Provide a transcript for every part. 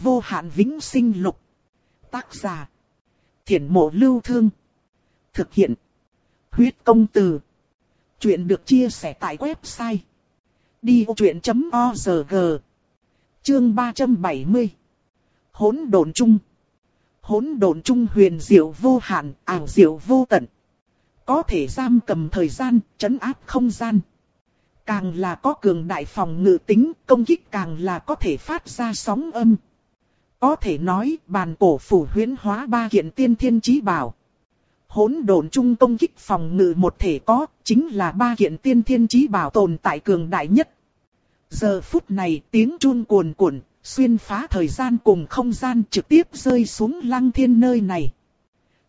vô hạn vĩnh sinh lục. Tác giả. Thiển mộ lưu thương. Thực hiện. Huyết công từ. Chuyện được chia sẻ tại website. Đi vô chuyện.org Chương 370 Hỗn độn chung Hỗn độn chung huyền diệu vô hạn, ảo diệu vô tận. Có thể giam cầm thời gian, chấn áp không gian. Càng là có cường đại phòng ngự tính, công kích càng là có thể phát ra sóng âm. Có thể nói, bàn cổ phủ huyến hóa ba kiện tiên thiên chí bảo. Hỗn độn trung công kích phòng ngự một thể có, chính là ba kiện tiên thiên chí bảo tồn tại cường đại nhất. Giờ phút này tiếng chun cuồn cuộn, xuyên phá thời gian cùng không gian trực tiếp rơi xuống lăng thiên nơi này.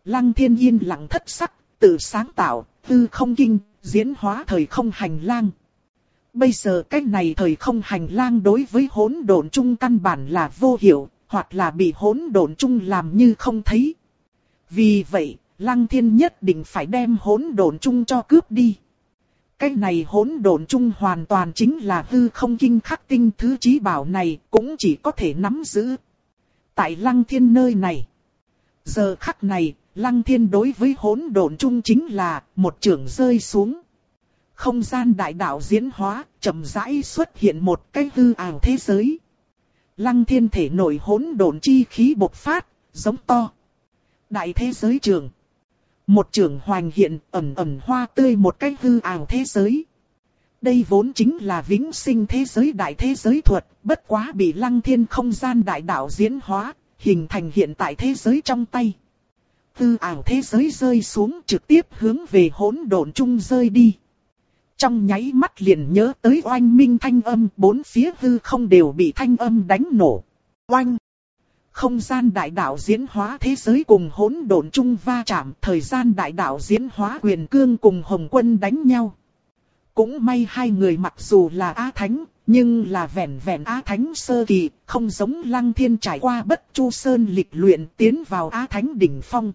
Lăng thiên yên lặng thất sắc, tự sáng tạo, tư không kinh, diễn hóa thời không hành lang. Bây giờ cách này thời không hành lang đối với hỗn độn trung căn bản là vô hiệu, hoặc là bị hỗn độn chung làm như không thấy. Vì vậy, Lăng Thiên nhất định phải đem hỗn độn chung cho cướp đi. Cái này hỗn độn chung hoàn toàn chính là hư không kinh khắc tinh thứ trí bảo này cũng chỉ có thể nắm giữ. Tại Lăng Thiên nơi này. Giờ khắc này, Lăng Thiên đối với hỗn độn chung chính là một trường rơi xuống. Không gian đại đạo diễn hóa, chậm rãi xuất hiện một cái hư ảo thế giới. Lăng Thiên thể nổi hỗn độn chi khí bộc phát, giống to. Đại thế giới trường. Một trường hoành hiện ẩm ẩm hoa tươi một cái hư ảo thế giới. Đây vốn chính là vĩnh sinh thế giới đại thế giới thuật, bất quá bị lăng thiên không gian đại đạo diễn hóa, hình thành hiện tại thế giới trong tay. Hư ảo thế giới rơi xuống trực tiếp hướng về hỗn độn chung rơi đi. Trong nháy mắt liền nhớ tới oanh minh thanh âm, bốn phía hư không đều bị thanh âm đánh nổ. Oanh! Không gian đại đạo diễn hóa thế giới cùng hỗn độn chung va chạm, thời gian đại đạo diễn hóa quyền cương cùng hồng quân đánh nhau. Cũng may hai người mặc dù là Á Thánh, nhưng là vẻn vẻn Á Thánh sơ kỳ, không giống Lăng Thiên trải qua bất chu sơn lịch luyện tiến vào Á Thánh đỉnh phong.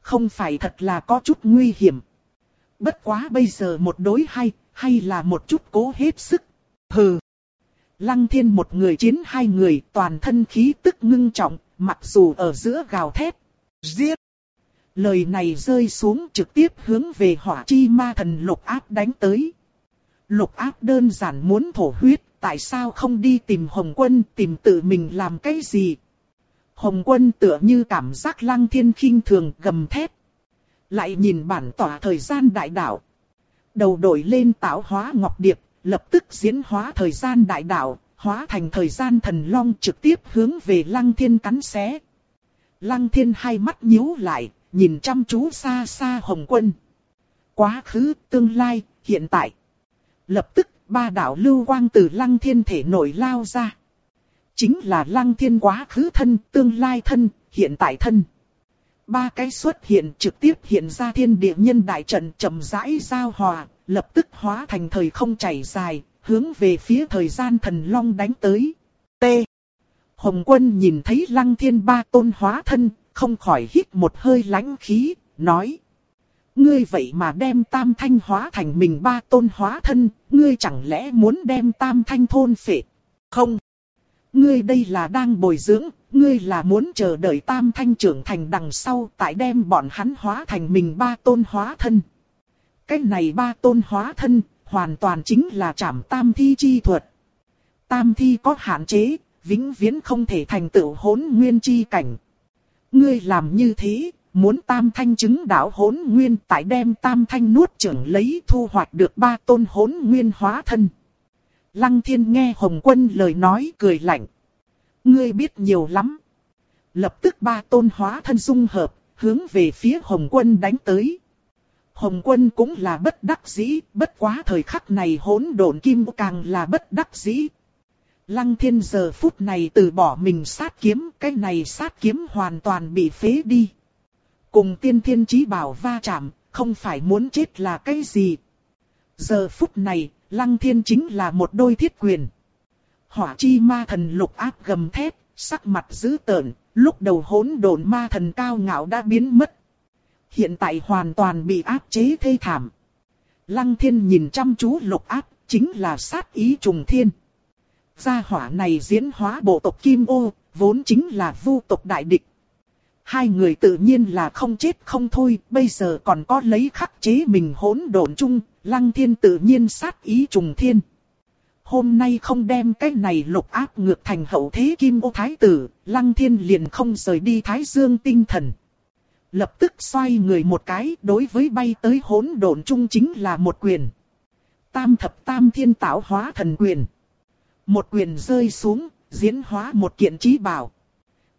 Không phải thật là có chút nguy hiểm. Bất quá bây giờ một đối hay, hay là một chút cố hết sức. Hừ. Lăng thiên một người chiến hai người toàn thân khí tức ngưng trọng, mặc dù ở giữa gào thét. Giết! Lời này rơi xuống trực tiếp hướng về hỏa chi ma thần lục áp đánh tới. Lục áp đơn giản muốn thổ huyết, tại sao không đi tìm Hồng Quân tìm tự mình làm cái gì? Hồng Quân tựa như cảm giác lăng thiên khinh thường gầm thét. Lại nhìn bản tỏa thời gian đại đạo. Đầu đổi lên tạo hóa ngọc điệp, lập tức diễn hóa thời gian đại đạo, hóa thành thời gian thần long trực tiếp hướng về lăng thiên cắn xé. Lăng thiên hai mắt nhíu lại, nhìn chăm chú xa xa hồng quân. Quá khứ, tương lai, hiện tại. Lập tức, ba đạo lưu quang từ lăng thiên thể nổi lao ra. Chính là lăng thiên quá khứ thân, tương lai thân, hiện tại thân. Ba cái xuất hiện trực tiếp hiện ra thiên địa nhân đại trận chậm rãi giao hòa, lập tức hóa thành thời không chảy dài, hướng về phía thời gian thần long đánh tới. T. Hồng quân nhìn thấy lăng thiên ba tôn hóa thân, không khỏi hít một hơi lãnh khí, nói. Ngươi vậy mà đem tam thanh hóa thành mình ba tôn hóa thân, ngươi chẳng lẽ muốn đem tam thanh thôn phệ? Không. Ngươi đây là đang bồi dưỡng, ngươi là muốn chờ đợi tam thanh trưởng thành đằng sau tại đem bọn hắn hóa thành mình ba tôn hóa thân. Cái này ba tôn hóa thân, hoàn toàn chính là trảm tam thi chi thuật. Tam thi có hạn chế, vĩnh viễn không thể thành tựu hỗn nguyên chi cảnh. Ngươi làm như thế, muốn tam thanh chứng đạo hỗn nguyên tại đem tam thanh nuốt trưởng lấy thu hoạch được ba tôn hỗn nguyên hóa thân. Lăng thiên nghe Hồng Quân lời nói cười lạnh. Ngươi biết nhiều lắm. Lập tức ba tôn hóa thân dung hợp, hướng về phía Hồng Quân đánh tới. Hồng quân cũng là bất đắc dĩ, bất quá thời khắc này hỗn độn kim càng là bất đắc dĩ. Lăng thiên giờ phút này từ bỏ mình sát kiếm, cái này sát kiếm hoàn toàn bị phế đi. Cùng tiên thiên chí bảo va chạm, không phải muốn chết là cái gì. Giờ phút này, lăng thiên chính là một đôi thiết quyền. Hỏa chi ma thần lục áp gầm thép, sắc mặt dữ tợn, lúc đầu hỗn độn ma thần cao ngạo đã biến mất hiện tại hoàn toàn bị áp chế thê thảm. Lăng thiên nhìn chăm chú lục áp, chính là sát ý trùng thiên. Gia hỏa này diễn hóa bộ tộc Kim Ô, vốn chính là vu tộc đại địch. Hai người tự nhiên là không chết không thôi, bây giờ còn có lấy khắc chế mình hỗn độn chung, lăng thiên tự nhiên sát ý trùng thiên. Hôm nay không đem cái này lục áp ngược thành hậu thế kim ô thái tử, lăng thiên liền không rời đi thái dương tinh thần. Lập tức xoay người một cái đối với bay tới hỗn độn chung chính là một quyền. Tam thập tam thiên tạo hóa thần quyền. Một quyền rơi xuống, diễn hóa một kiện trí bảo.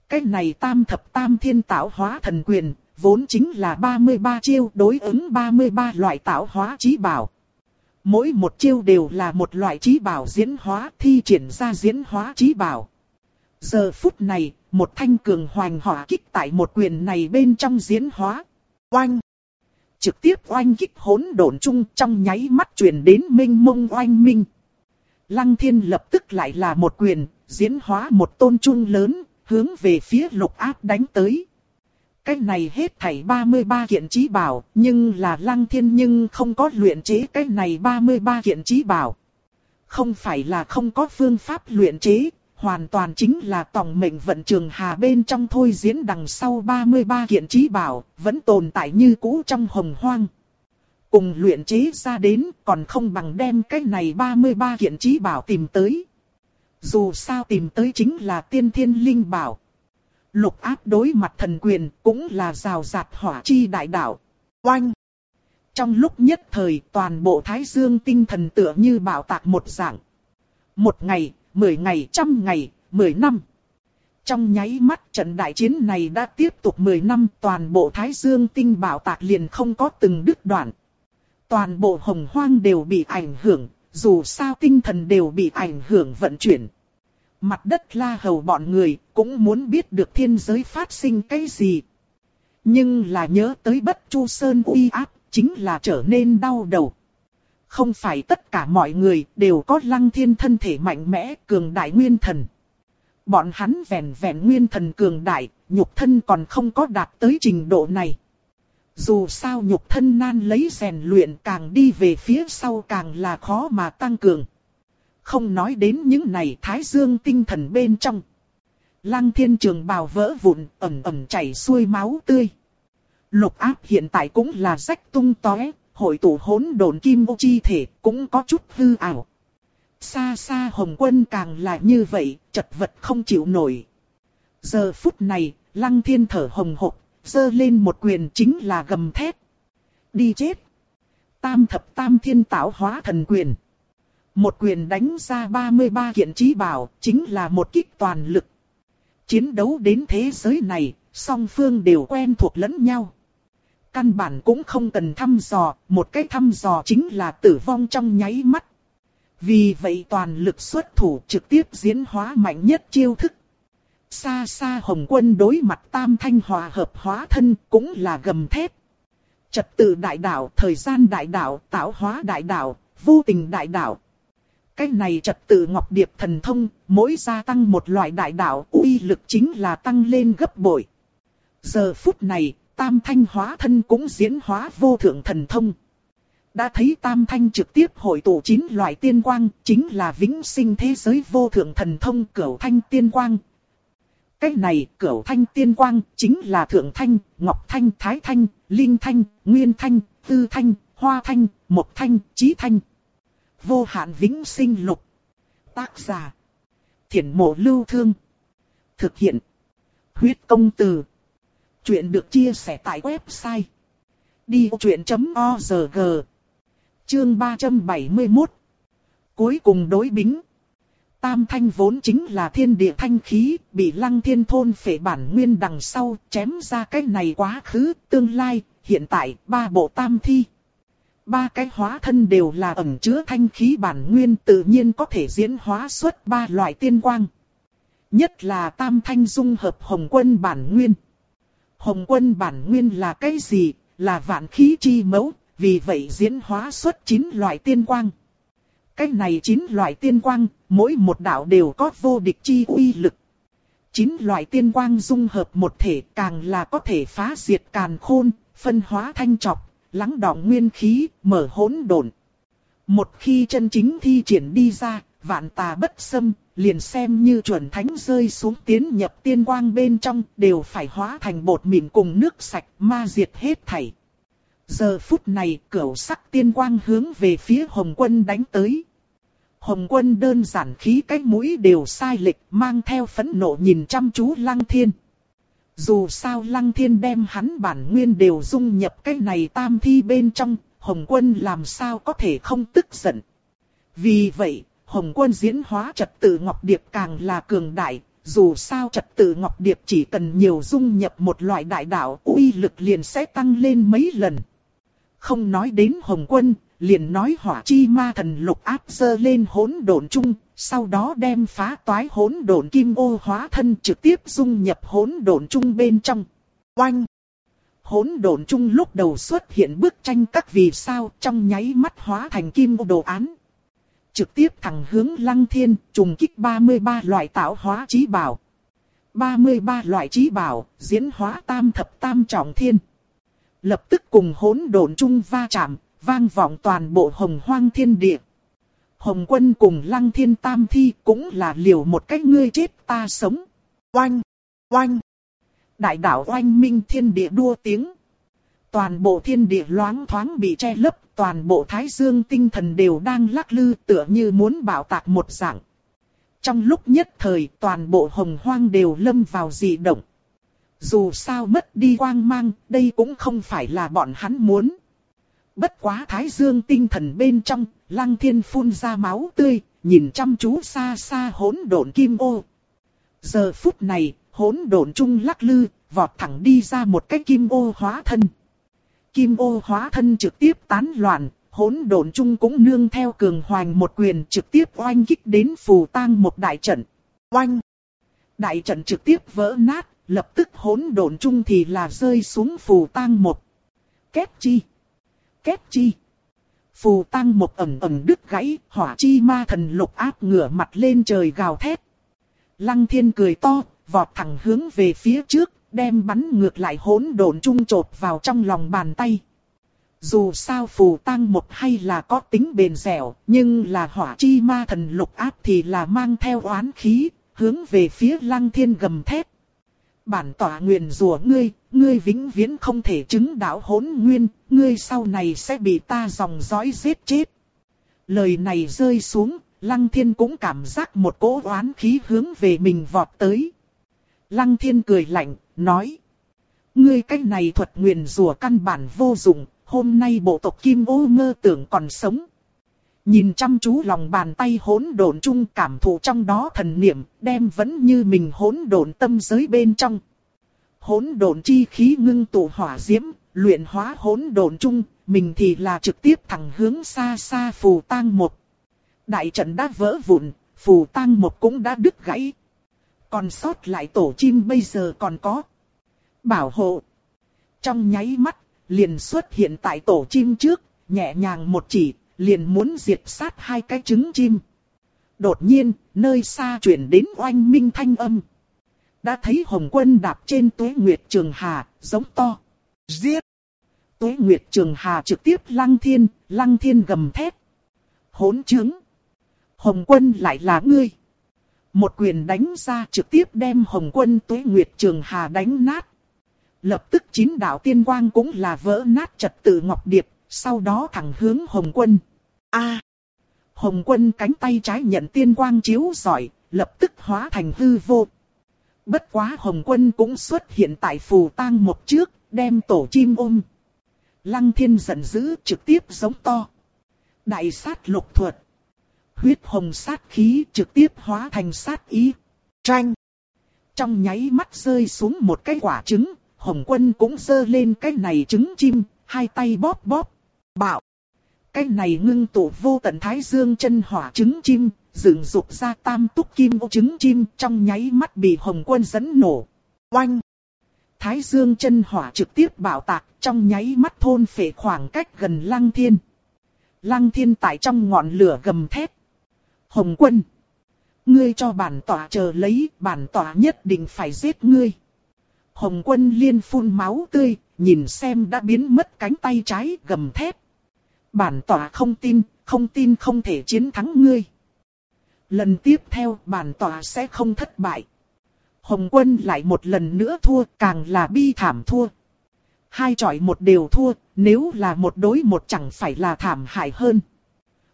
Cái này tam thập tam thiên tạo hóa thần quyền, vốn chính là 33 chiêu đối ứng 33 loại tạo hóa trí bảo. Mỗi một chiêu đều là một loại trí bảo diễn hóa thi triển ra diễn hóa trí bảo. Giờ phút này, một thanh cường hoành hỏa kích tại một quyền này bên trong diễn hóa. Oanh! Trực tiếp oanh kích hỗn độn chung trong nháy mắt truyền đến minh mông oanh minh. Lăng thiên lập tức lại là một quyền, diễn hóa một tôn trung lớn, hướng về phía lục áp đánh tới. Cái này hết thảy 33 kiện trí bảo, nhưng là lăng thiên nhưng không có luyện chế cái này 33 kiện trí bảo. Không phải là không có phương pháp luyện chế, hoàn toàn chính là tổng mệnh vận trường hà bên trong thôi diễn đằng sau 33 kiện trí bảo, vẫn tồn tại như cũ trong hồng hoang. Cùng luyện chế ra đến còn không bằng đem cái này 33 kiện trí bảo tìm tới. Dù sao tìm tới chính là tiên thiên linh bảo. Lục áp đối mặt thần quyền cũng là rào rạt hỏa chi đại đạo. Oanh! Trong lúc nhất thời toàn bộ thái dương tinh thần tựa như bảo tạc một dạng. Một ngày, mười ngày, trăm ngày, mười năm. Trong nháy mắt trận đại chiến này đã tiếp tục 10 năm toàn bộ Thái Dương tinh bảo tạc liền không có từng đứt đoạn. Toàn bộ hồng hoang đều bị ảnh hưởng, dù sao tinh thần đều bị ảnh hưởng vận chuyển. Mặt đất la hầu bọn người cũng muốn biết được thiên giới phát sinh cái gì. Nhưng là nhớ tới bất chu sơn uy áp, chính là trở nên đau đầu. Không phải tất cả mọi người đều có lăng thiên thân thể mạnh mẽ, cường đại nguyên thần. Bọn hắn vẹn vẹn nguyên thần cường đại, nhục thân còn không có đạt tới trình độ này. Dù sao nhục thân nan lấy rèn luyện càng đi về phía sau càng là khó mà tăng cường. Không nói đến những này thái dương tinh thần bên trong. Lăng thiên trường bào vỡ vụn, ẩm ẩm chảy xuôi máu tươi. Lục áp hiện tại cũng là rách tung tóe, hội tụ hỗn độn kim ô chi thể cũng có chút hư ảo. Xa xa hồng quân càng là như vậy, chật vật không chịu nổi. Giờ phút này, lăng thiên thở hồng hộc, giơ lên một quyền chính là gầm thét. Đi chết! Tam thập tam thiên tạo hóa thần quyền. Một quyền đánh ra 33 kiện trí bảo, chính là một kích toàn lực. Chiến đấu đến thế giới này, song phương đều quen thuộc lẫn nhau. Căn bản cũng không cần thăm dò, một cái thăm dò chính là tử vong trong nháy mắt. Vì vậy toàn lực xuất thủ trực tiếp diễn hóa mạnh nhất chiêu thức. Xa xa hồng quân đối mặt tam thanh hòa hợp hóa thân cũng là gầm thép. Trật tự đại đạo, thời gian đại đạo, tạo hóa đại đạo, vô tình đại đạo. Cái này trật tự ngọc điệp thần thông, mỗi gia tăng một loại đại đạo, uy lực chính là tăng lên gấp bội. Giờ phút này, tam thanh hóa thân cũng diễn hóa vô thượng thần thông. Đã thấy tam thanh trực tiếp hội tụ chín loại tiên quang, chính là vĩnh sinh thế giới vô thượng thần thông cửu thanh tiên quang. Cái này cửu thanh tiên quang chính là thượng thanh, ngọc thanh, thái thanh, linh thanh, nguyên thanh, tư thanh, hoa thanh, mộc thanh, trí thanh. Vô hạn vĩnh sinh lục. Tác giả. Thiển mộ lưu thương. Thực hiện. Huyết công từ. Chuyện được chia sẻ tại website. Đi chuyện.org Chương 371 Cuối cùng đối bính Tam thanh vốn chính là thiên địa thanh khí, bị lăng thiên thôn phệ bản nguyên đằng sau, chém ra cái này quá khứ, tương lai, hiện tại, ba bộ tam thi. Ba cái hóa thân đều là ẩn chứa thanh khí bản nguyên tự nhiên có thể diễn hóa xuất ba loại tiên quang. Nhất là tam thanh dung hợp hồng quân bản nguyên. Hồng quân bản nguyên là cái gì? Là vạn khí chi mẫu, vì vậy diễn hóa xuất chín loại tiên quang. Cái này chín loại tiên quang, mỗi một đạo đều có vô địch chi uy lực. Chín loại tiên quang dung hợp một thể càng là có thể phá diệt càn khôn, phân hóa thanh trọc, lắng đọng nguyên khí, mở hỗn độn. Một khi chân chính thi triển đi ra, vạn tà bất xâm, liền xem như chuẩn thánh rơi xuống tiến nhập tiên quang bên trong, đều phải hóa thành bột mịn cùng nước sạch, ma diệt hết thảy. Giờ phút này, cửu sắc tiên quang hướng về phía Hồng Quân đánh tới. Hồng Quân đơn giản khí cái mũi đều sai lệch, mang theo phẫn nộ nhìn chăm chú Lăng Thiên. Dù sao Lăng Thiên đem hắn bản nguyên đều dung nhập cái này tam thi bên trong, Hồng Quân làm sao có thể không tức giận. Vì vậy, Hồng Quân diễn hóa trật tự Ngọc Điệp càng là cường đại, dù sao trật tự Ngọc Điệp chỉ cần nhiều dung nhập một loại đại đạo, uy lực liền sẽ tăng lên mấy lần. Không nói đến Hồng Quân, liền nói hỏa chi ma thần lục áp dơ lên hỗn độn chung, sau đó đem phá toái hỗn độn kim ô hóa thân trực tiếp dung nhập hỗn độn chung bên trong. Oanh! Hỗn độn chung lúc đầu xuất hiện bức tranh các vì sao trong nháy mắt hóa thành kim ô đồ án. Trực tiếp thẳng hướng lăng thiên, trùng kích 33 loại tạo hóa trí bảo. 33 loại trí bảo, diễn hóa tam thập tam trọng thiên. Lập tức cùng hỗn độn chung va chạm, vang vọng toàn bộ hồng hoang thiên địa. Hồng quân cùng lăng thiên tam thi cũng là liều một cách ngươi chết ta sống. Oanh! Oanh! Đại đảo oanh minh thiên địa đua tiếng. Toàn bộ thiên địa loáng thoáng bị che lấp, toàn bộ thái dương tinh thần đều đang lắc lư tựa như muốn bảo tạc một dạng. Trong lúc nhất thời toàn bộ hồng hoang đều lâm vào dị động. Dù sao mất đi quang mang, đây cũng không phải là bọn hắn muốn. Bất quá thái dương tinh thần bên trong, lăng thiên phun ra máu tươi, nhìn chăm chú xa xa hỗn độn kim ô. Giờ phút này, hỗn độn trung lắc lư, vọt thẳng đi ra một cái kim ô hóa thân. Kim ô hóa thân trực tiếp tán loạn, hỗn độn trung cũng nương theo cường hoành một quyền trực tiếp oanh kích đến phù tang một đại trận. Oanh! Đại trận trực tiếp vỡ nát, lập tức hỗn độn trung thì là rơi xuống phù tang một. Kết chi! Kết chi! Phù tăng một ẩm ẩm đứt gãy, hỏa chi ma thần lục áp ngửa mặt lên trời gào thét. Lăng thiên cười to, vọt thẳng hướng về phía trước, đem bắn ngược lại hỗn độn trung trột vào trong lòng bàn tay. Dù sao phù tăng một hay là có tính bền dẻo, nhưng là hỏa chi ma thần lục áp thì là mang theo oán khí, hướng về phía lăng thiên gầm thét. Bản tỏa nguyền rùa ngươi, ngươi vĩnh viễn không thể chứng đạo hỗn nguyên, ngươi sau này sẽ bị ta dòng dõi giết chết. Lời này rơi xuống, Lăng Thiên cũng cảm giác một cỗ oán khí hướng về mình vọt tới. Lăng Thiên cười lạnh, nói. Ngươi cách này thuật nguyền rùa căn bản vô dụng, hôm nay bộ tộc Kim ô ngơ tưởng còn sống. Nhìn chăm chú lòng bàn tay hỗn độn chung cảm thụ trong đó thần niệm, đem vẫn như mình hỗn độn tâm giới bên trong. Hỗn độn chi khí ngưng tụ hỏa diễm, luyện hóa hỗn độn chung, mình thì là trực tiếp thẳng hướng xa xa phù tang một. Đại trận đã vỡ vụn, phù tang một cũng đã đứt gãy. Còn sót lại tổ chim bây giờ còn có. Bảo hộ. Trong nháy mắt, liền xuất hiện tại tổ chim trước, nhẹ nhàng một chỉ, liền muốn diệt sát hai cái trứng chim. Đột nhiên, nơi xa chuyển đến oanh minh thanh âm. Đã thấy Hồng Quân đạp trên tuế nguyệt trường hà, giống to. Giết! Tuế nguyệt trường hà trực tiếp lăng thiên, lăng thiên gầm thét. Hỗn chứng! Hồng Quân lại là ngươi. Một quyền đánh ra trực tiếp đem Hồng Quân tuế nguyệt trường hà đánh nát. Lập tức chín đạo tiên quang cũng là vỡ nát trật tự ngọc điệp, sau đó thẳng hướng Hồng Quân. A! Hồng Quân cánh tay trái nhận tiên quang chiếu giỏi, lập tức hóa thành hư vô. Bất quá Hồng Quân cũng xuất hiện tại phù tang một trước, đem tổ chim ôm. Lăng thiên giận dữ trực tiếp giống to. Đại sát lục thuật. Huyết hồng sát khí trực tiếp hóa thành sát ý. Tranh. Trong nháy mắt rơi xuống một cái quả trứng, Hồng Quân cũng giơ lên cái này trứng chim, hai tay bóp bóp. Bạo. Cái này ngưng tụ vô tận thái dương chân hỏa trứng chim, dựng dục ra tam túc kim ô trứng chim trong nháy mắt bị hồng quân dẫn nổ. Oanh! Thái dương chân hỏa trực tiếp bảo tạc trong nháy mắt thôn phệ khoảng cách gần lăng thiên. Lăng thiên tại trong ngọn lửa gầm thét. Hồng quân! Ngươi cho bản tỏa chờ lấy, bản tỏa nhất định phải giết ngươi. Hồng quân liên phun máu tươi, nhìn xem đã biến mất cánh tay trái gầm thét. Bản tỏa không tin, không tin không thể chiến thắng ngươi. Lần tiếp theo bản tòa sẽ không thất bại. Hồng quân lại một lần nữa thua, càng là bi thảm thua. Hai tròi một đều thua, nếu là một đối một chẳng phải là thảm hại hơn.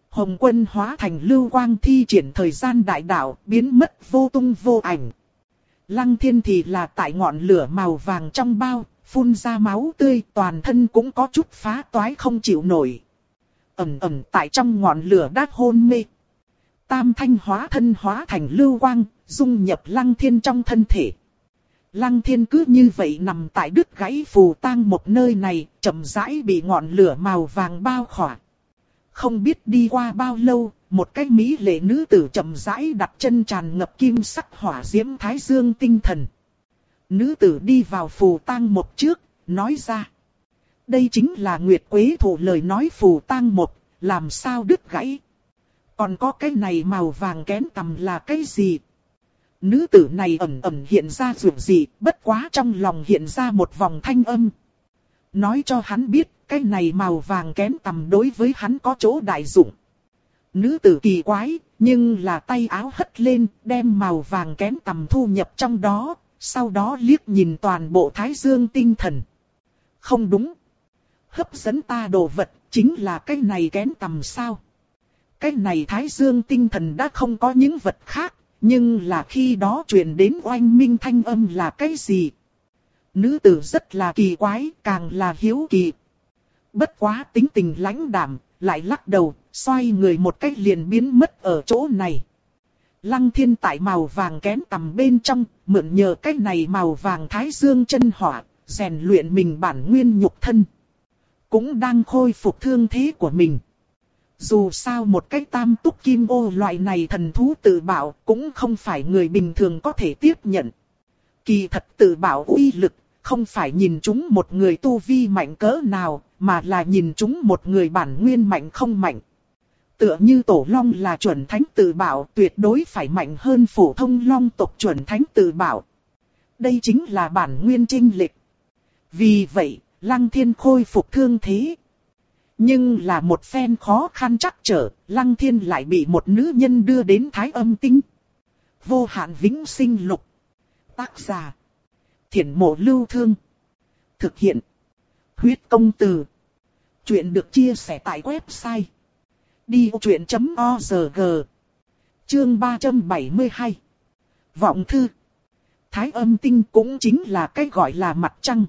Hồng quân hóa thành lưu quang thi triển thời gian đại đạo, biến mất vô tung vô ảnh. Lăng thiên thì là tại ngọn lửa màu vàng trong bao, phun ra máu tươi, toàn thân cũng có chút phá toái không chịu nổi. Ẩm ẩm tại trong ngọn lửa đát hôn mê. Tam thanh hóa thân hóa thành lưu quang, dung nhập lăng thiên trong thân thể. Lăng thiên cứ như vậy nằm tại đứt gãy phù tang một nơi này, chậm rãi bị ngọn lửa màu vàng bao khỏa. Không biết đi qua bao lâu, một cái mỹ lệ nữ tử chậm rãi đặt chân tràn ngập kim sắc hỏa diễm thái dương tinh thần. Nữ tử đi vào phù tang một trước, nói ra. Đây chính là Nguyệt Quế thủ lời nói phù tang một, làm sao đứt gãy. Còn có cái này màu vàng kén tầm là cái gì? Nữ tử này ẩn ẩn hiện ra dù gì, bất quá trong lòng hiện ra một vòng thanh âm. Nói cho hắn biết, cái này màu vàng kén tầm đối với hắn có chỗ đại dụng. Nữ tử kỳ quái, nhưng là tay áo hất lên, đem màu vàng kén tầm thu nhập trong đó, sau đó liếc nhìn toàn bộ thái dương tinh thần. Không đúng. Hấp dẫn ta đồ vật, chính là cái này kén tầm sao. Cái này thái dương tinh thần đã không có những vật khác, nhưng là khi đó truyền đến oanh minh thanh âm là cái gì? Nữ tử rất là kỳ quái, càng là hiếu kỳ. Bất quá tính tình lãnh đạm, lại lắc đầu, xoay người một cách liền biến mất ở chỗ này. Lăng thiên tại màu vàng kén tầm bên trong, mượn nhờ cái này màu vàng thái dương chân hỏa, rèn luyện mình bản nguyên nhục thân. Cũng đang khôi phục thương thế của mình. Dù sao một cái tam túc kim ô loại này thần thú tự bảo cũng không phải người bình thường có thể tiếp nhận. Kỳ thật tự bảo uy lực, không phải nhìn chúng một người tu vi mạnh cỡ nào, mà là nhìn chúng một người bản nguyên mạnh không mạnh. Tựa như tổ long là chuẩn thánh tự bảo tuyệt đối phải mạnh hơn phổ thông long tộc chuẩn thánh tự bảo. Đây chính là bản nguyên trinh lịch. Vì vậy, lăng thiên khôi phục thương thế, nhưng là một phen khó khăn chắc trở, Lăng Thiên lại bị một nữ nhân đưa đến thái âm tinh. Vô hạn vĩnh sinh lục. Tác giả. Thiển mộ lưu thương. Thực hiện. Huyết công từ. Chuyện được chia sẻ tại website. Đi truyện.org Chương 372 Vọng thư Thái âm tinh cũng chính là cái gọi là mặt trăng.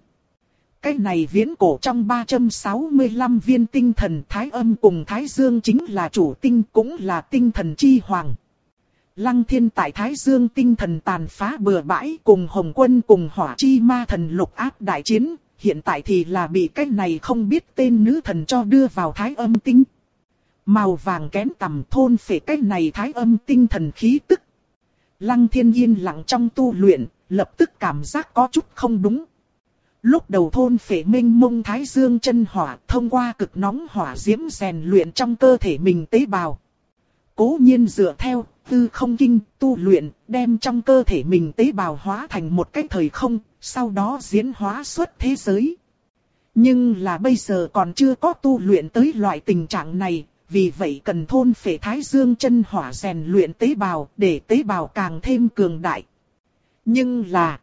Cái này viễn cổ trong 365 viên tinh thần Thái âm cùng Thái dương chính là chủ tinh cũng là tinh thần chi hoàng. Lăng thiên tại Thái dương tinh thần tàn phá bừa bãi cùng Hồng quân cùng hỏa chi ma thần lục áp đại chiến, hiện tại thì là bị cái này không biết tên nữ thần cho đưa vào Thái âm tinh. Màu vàng kén tầm thôn phệ cái này Thái âm tinh thần khí tức. Lăng thiên yên lặng trong tu luyện, lập tức cảm giác có chút không đúng. Lúc đầu thôn phệ minh mông thái dương chân hỏa thông qua cực nóng hỏa diễm rèn luyện trong cơ thể mình tế bào. Cố nhiên dựa theo tư không kinh tu luyện đem trong cơ thể mình tế bào hóa thành một cái thời không, sau đó diễn hóa xuất thế giới. Nhưng là bây giờ còn chưa có tu luyện tới loại tình trạng này, vì vậy cần thôn phệ thái dương chân hỏa rèn luyện tế bào để tế bào càng thêm cường đại. Nhưng là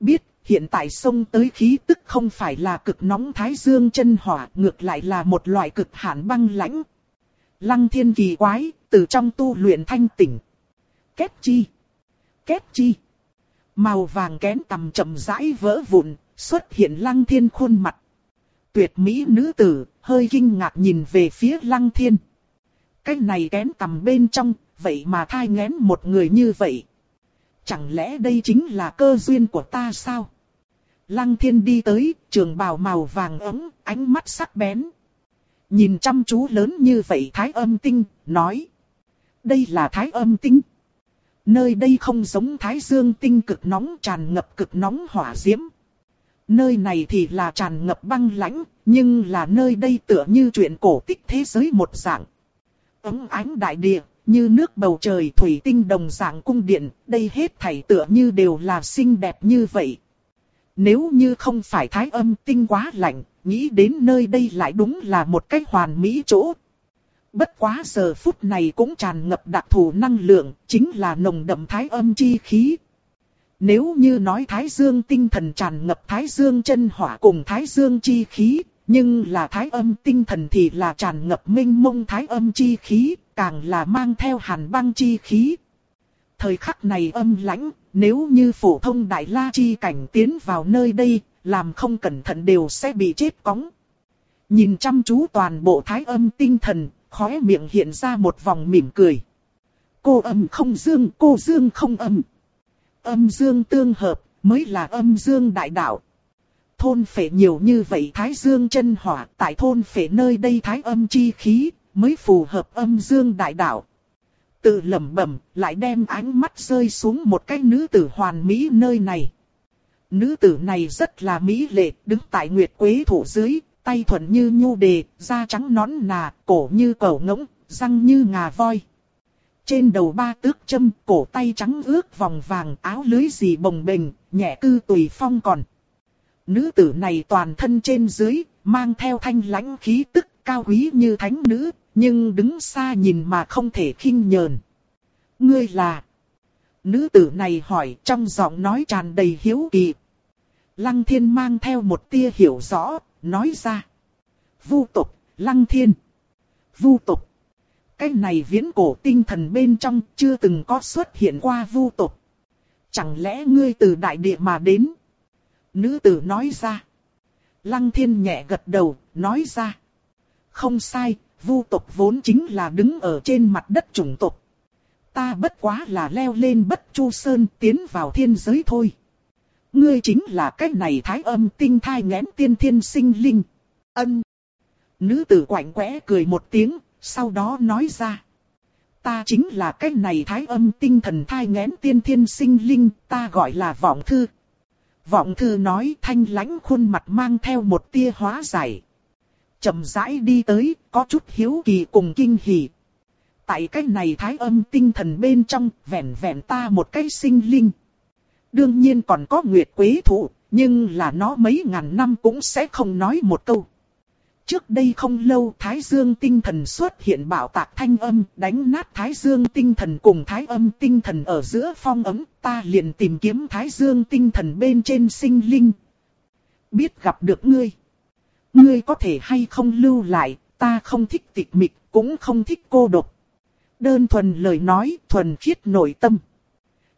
biết hiện tại sông tới khí tức không phải là cực nóng thái dương chân hỏa, ngược lại là một loại cực hạn băng lãnh. Lăng thiên kỳ quái, từ trong tu luyện thanh tỉnh. Kết chi? Kết chi? Màu vàng kén tầm chậm rãi vỡ vụn, xuất hiện lăng thiên khuôn mặt. Tuyệt mỹ nữ tử, hơi kinh ngạc nhìn về phía lăng thiên. Cái này kén tầm bên trong, vậy mà thai ngén một người như vậy. Chẳng lẽ đây chính là cơ duyên của ta sao? Lăng thiên đi tới, trường bào màu vàng ấm, ánh mắt sắc bén. Nhìn chăm chú lớn như vậy thái âm tinh, nói. Đây là thái âm tinh. Nơi đây không giống thái dương tinh cực nóng tràn ngập cực nóng hỏa diễm. Nơi này thì là tràn ngập băng lãnh, nhưng là nơi đây tựa như chuyện cổ tích thế giới một dạng. Ấm ánh đại địa, như nước bầu trời thủy tinh đồng dạng cung điện, đây hết thảy tựa như đều là xinh đẹp như vậy. Nếu như không phải thái âm tinh quá lạnh, nghĩ đến nơi đây lại đúng là một cái hoàn mỹ chỗ. Bất quá giờ phút này cũng tràn ngập đặc thù năng lượng, chính là nồng đậm thái âm chi khí. Nếu như nói thái dương tinh thần tràn ngập thái dương chân hỏa cùng thái dương chi khí, nhưng là thái âm tinh thần thì là tràn ngập minh mông thái âm chi khí, càng là mang theo hàn băng chi khí. Thời khắc này âm lãnh, nếu như phổ thông đại la chi cảnh tiến vào nơi đây, làm không cẩn thận đều sẽ bị chết cóng. Nhìn chăm chú toàn bộ thái âm tinh thần, khóe miệng hiện ra một vòng mỉm cười. Cô âm không dương, cô dương không âm. Âm dương tương hợp, mới là âm dương đại đạo. Thôn phệ nhiều như vậy thái dương chân hỏa, tại thôn phệ nơi đây thái âm chi khí, mới phù hợp âm dương đại đạo. Tự lẩm bẩm, lại đem ánh mắt rơi xuống một cái nữ tử hoàn mỹ nơi này. Nữ tử này rất là mỹ lệ, đứng tại nguyệt quế thủ dưới, tay thuần như nhu đề, da trắng nón nà, cổ như cẩu ngỗng, răng như ngà voi. Trên đầu ba tước châm, cổ tay trắng ướt vòng vàng, áo lưới gì bồng bềnh, nhẹ cư tùy phong còn. Nữ tử này toàn thân trên dưới, mang theo thanh lãnh khí tức cao quý như thánh nữ, nhưng đứng xa nhìn mà không thể khinh nhờn. Ngươi là... Nữ tử này hỏi trong giọng nói tràn đầy hiếu kỳ. Lăng thiên mang theo một tia hiểu rõ, nói ra. Vu tục, lăng thiên. Vu tục. Cái này viễn cổ tinh thần bên trong chưa từng có xuất hiện qua vu tục. Chẳng lẽ ngươi từ đại địa mà đến? Nữ tử nói ra. Lăng thiên nhẹ gật đầu, nói ra. Không sai, vu tộc vốn chính là đứng ở trên mặt đất chủng tộc. Ta bất quá là leo lên bất chu sơn tiến vào thiên giới thôi. Ngươi chính là cái này thái âm tinh thai ngén tiên thiên sinh linh. Ân. Nữ tử quạnh quẽ cười một tiếng, sau đó nói ra. Ta chính là cái này thái âm tinh thần thai ngén tiên thiên sinh linh, ta gọi là vọng thư. Vọng thư nói thanh lãnh khuôn mặt mang theo một tia hóa giải chậm rãi đi tới, có chút hiếu kỳ cùng kinh hỉ. Tại cái này thái âm tinh thần bên trong, vẹn vẹn ta một cái sinh linh. Đương nhiên còn có nguyệt quế thụ, nhưng là nó mấy ngàn năm cũng sẽ không nói một câu. Trước đây không lâu Thái Dương tinh thần xuất hiện bảo tạc thanh âm đánh nát Thái Dương tinh thần cùng Thái âm tinh thần ở giữa phong ấm ta liền tìm kiếm Thái Dương tinh thần bên trên sinh linh. Biết gặp được ngươi. Ngươi có thể hay không lưu lại, ta không thích tịch mịch, cũng không thích cô độc. Đơn thuần lời nói, thuần khiết nội tâm.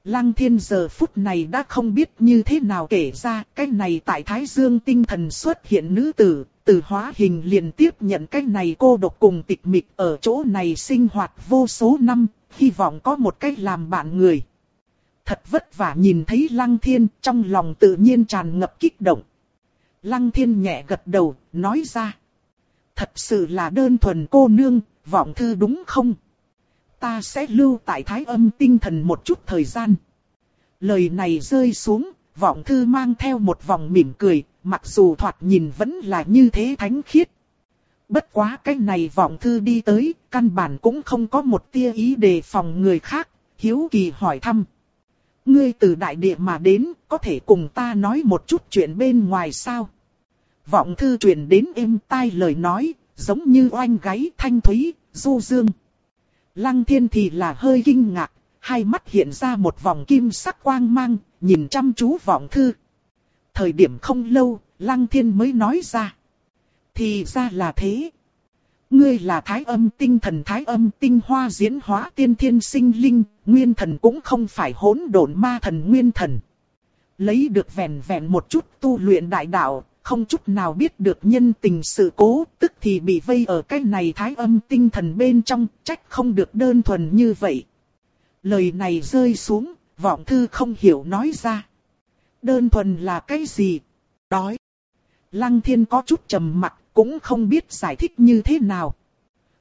Lăng thiên giờ phút này đã không biết như thế nào kể ra, cái này tại Thái Dương tinh thần xuất hiện nữ tử, từ hóa hình liền tiếp nhận cái này cô độc cùng tịch mịch ở chỗ này sinh hoạt vô số năm, hy vọng có một cách làm bạn người. Thật vất vả nhìn thấy lăng thiên, trong lòng tự nhiên tràn ngập kích động. Lăng thiên nhẹ gật đầu, nói ra. Thật sự là đơn thuần cô nương, vọng thư đúng không? Ta sẽ lưu tại thái âm tinh thần một chút thời gian. Lời này rơi xuống, vọng thư mang theo một vòng mỉm cười, mặc dù thoạt nhìn vẫn là như thế thánh khiết. Bất quá cái này vọng thư đi tới, căn bản cũng không có một tia ý đề phòng người khác, hiếu kỳ hỏi thăm. Ngươi từ đại địa mà đến, có thể cùng ta nói một chút chuyện bên ngoài sao? Vọng thư truyền đến êm tai lời nói, giống như oanh gáy thanh thúy, du dương. Lăng thiên thì là hơi kinh ngạc, hai mắt hiện ra một vòng kim sắc quang mang, nhìn chăm chú vọng thư. Thời điểm không lâu, lăng thiên mới nói ra. Thì ra là thế. Ngươi là thái âm tinh thần thái âm tinh hoa diễn hóa tiên thiên sinh linh, nguyên thần cũng không phải hỗn độn ma thần nguyên thần. Lấy được vẹn vẹn một chút tu luyện đại đạo, không chút nào biết được nhân tình sự cố, tức thì bị vây ở cái này thái âm tinh thần bên trong, trách không được đơn thuần như vậy. Lời này rơi xuống, vọng thư không hiểu nói ra. Đơn thuần là cái gì? Đói. Lăng thiên có chút trầm mặt, cũng không biết giải thích như thế nào.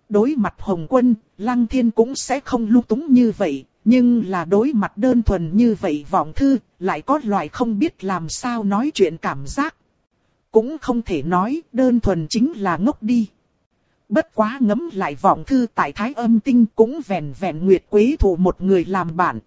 Đối mặt Hồng Quân, Lăng Thiên cũng sẽ không lưu túng như vậy, nhưng là đối mặt đơn thuần như vậy vọng thư, lại có loại không biết làm sao nói chuyện cảm giác. Cũng không thể nói đơn thuần chính là ngốc đi. Bất quá ngấm lại vọng thư tại Thái âm tinh cũng vẹn vẹn Nguyệt Quế Thủ một người làm bạn.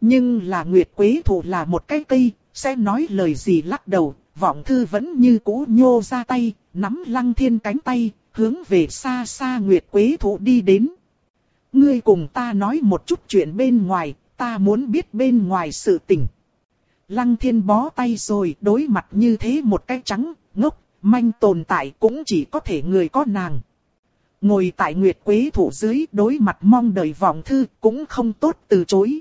Nhưng là Nguyệt Quế Thủ là một cái cây, sẽ nói lời gì lắc đầu, vọng thư vẫn như cũ nhô ra tay, nắm lăng thiên cánh tay, hướng về xa xa Nguyệt Quế Thụ đi đến. Ngươi cùng ta nói một chút chuyện bên ngoài, ta muốn biết bên ngoài sự tình. Lăng thiên bó tay rồi đối mặt như thế một cái trắng, ngốc, manh tồn tại cũng chỉ có thể người có nàng. Ngồi tại Nguyệt Quế Thủ dưới đối mặt mong đợi vọng thư cũng không tốt từ chối.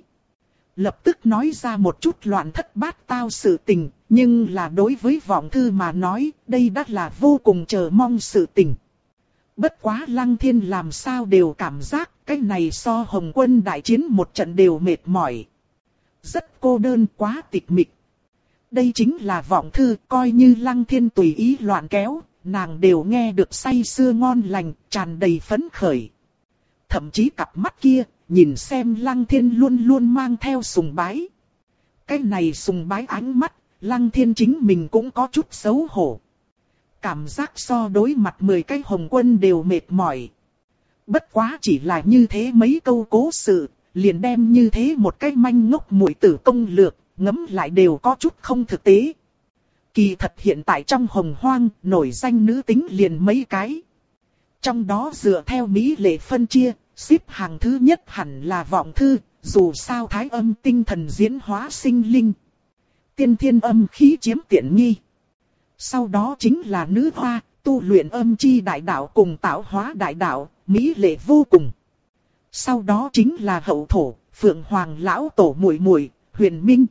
Lập tức nói ra một chút loạn thất bát tao sự tình, nhưng là đối với vọng thư mà nói, đây đã là vô cùng chờ mong sự tình. Bất quá lăng thiên làm sao đều cảm giác cái này so hồng quân đại chiến một trận đều mệt mỏi. Rất cô đơn quá tịch mịch. Đây chính là vọng thư coi như lăng thiên tùy ý loạn kéo, nàng đều nghe được say sưa ngon lành, tràn đầy phấn khởi. Thậm chí cặp mắt kia, nhìn xem lăng thiên luôn luôn mang theo sùng bái. Cái này sùng bái ánh mắt, lăng thiên chính mình cũng có chút xấu hổ. Cảm giác so đối mặt 10 cái hồng quân đều mệt mỏi. Bất quá chỉ là như thế mấy câu cố sự, liền đem như thế một cái manh ngốc mũi tử công lược, ngấm lại đều có chút không thực tế. Kỳ thật hiện tại trong hồng hoang, nổi danh nữ tính liền mấy cái. Trong đó dựa theo Mỹ lệ phân chia, xếp hàng thứ nhất hẳn là vọng thư, dù sao thái âm tinh thần diễn hóa sinh linh. Tiên thiên âm khí chiếm tiện nghi. Sau đó chính là nữ hoa, tu luyện âm chi đại đạo cùng tạo hóa đại đạo, Mỹ lệ vô cùng. Sau đó chính là hậu thổ, phượng hoàng lão tổ muội muội huyền minh.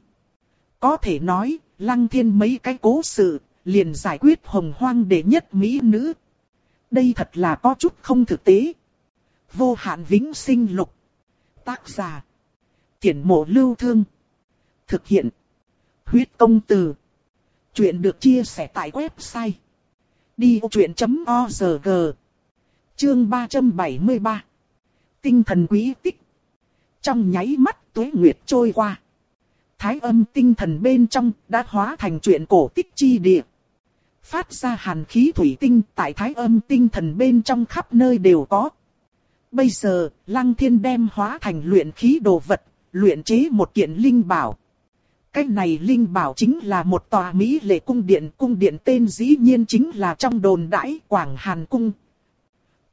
Có thể nói, lăng thiên mấy cái cố sự, liền giải quyết hồng hoang đệ nhất Mỹ nữ. Đây thật là có chút không thực tế. Vô hạn vĩnh sinh lục. Tác giả. Thiển mộ lưu thương. Thực hiện. Huyết công từ. Chuyện được chia sẻ tại website. Đi vô chuyện.org Chương 373 Tinh thần quý tích Trong nháy mắt tuế nguyệt trôi qua. Thái âm tinh thần bên trong đã hóa thành chuyện cổ tích chi địa. Phát ra hàn khí thủy tinh tại thái âm tinh thần bên trong khắp nơi đều có. Bây giờ, Lăng Thiên đem hóa thành luyện khí đồ vật, luyện chế một kiện linh bảo. Cái này linh bảo chính là một tòa Mỹ lệ cung điện, cung điện tên dĩ nhiên chính là trong đồn đãi Quảng Hàn Cung.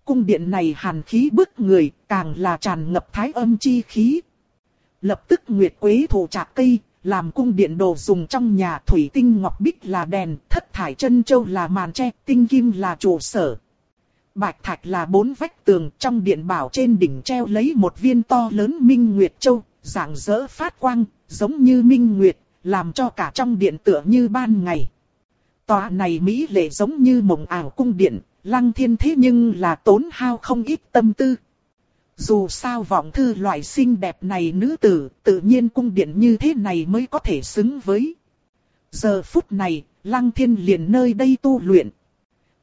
Cung điện này hàn khí bức người, càng là tràn ngập thái âm chi khí. Lập tức Nguyệt Quế thủ trạc cây, làm cung điện đồ dùng trong nhà thủy tinh ngọc bích là đèn, thất thải chân châu là màn tre, tinh kim là trụ sở. Bạch thạch là bốn vách tường trong điện bảo trên đỉnh treo lấy một viên to lớn minh nguyệt châu, dạng dỡ phát quang, giống như minh nguyệt, làm cho cả trong điện tựa như ban ngày. Tòa này Mỹ lệ giống như mộng ảo cung điện, lăng thiên thế nhưng là tốn hao không ít tâm tư. Dù sao vọng thư loại xinh đẹp này nữ tử, tự nhiên cung điện như thế này mới có thể xứng với. Giờ phút này, lăng thiên liền nơi đây tu luyện.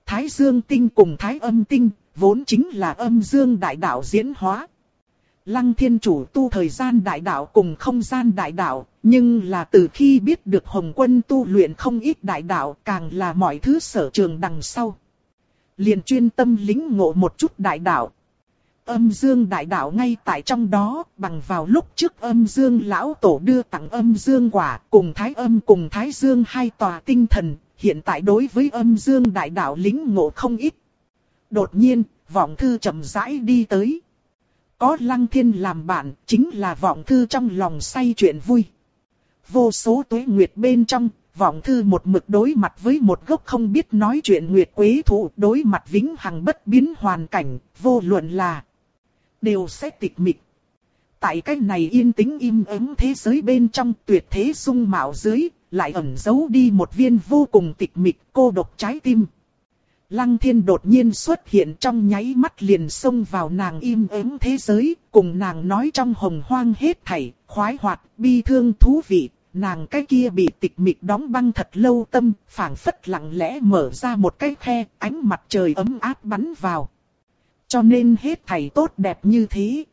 Thái dương tinh cùng thái âm tinh, vốn chính là âm dương đại đạo diễn hóa. Lăng thiên chủ tu thời gian đại đạo cùng không gian đại đạo, nhưng là từ khi biết được Hồng quân tu luyện không ít đại đạo càng là mọi thứ sở trường đằng sau. Liền chuyên tâm lính ngộ một chút đại đạo. Âm dương đại đạo ngay tại trong đó, bằng vào lúc trước âm dương lão tổ đưa tặng âm dương quả cùng thái âm cùng thái dương hai tòa tinh thần, hiện tại đối với âm dương đại đạo lính ngộ không ít. Đột nhiên, vọng thư chậm rãi đi tới. Có lăng thiên làm bạn, chính là vọng thư trong lòng say chuyện vui. Vô số tuế nguyệt bên trong, vọng thư một mực đối mặt với một gốc không biết nói chuyện nguyệt quế thụ đối mặt vĩnh hằng bất biến hoàn cảnh, vô luận là đều sẽ tịch mịch. Tại cái này yên tĩnh im ắng thế giới bên trong tuyệt thế sung mạo dưới, lại ẩn giấu đi một viên vô cùng tịch mịch cô độc trái tim. Lăng thiên đột nhiên xuất hiện trong nháy mắt liền xông vào nàng im ắng thế giới, cùng nàng nói trong hồng hoang hết thảy, khoái hoạt, bi thương thú vị, nàng cái kia bị tịch mịch đóng băng thật lâu tâm, phảng phất lặng lẽ mở ra một cái khe, ánh mặt trời ấm áp bắn vào. Cho nên hết thảy tốt đẹp như thế.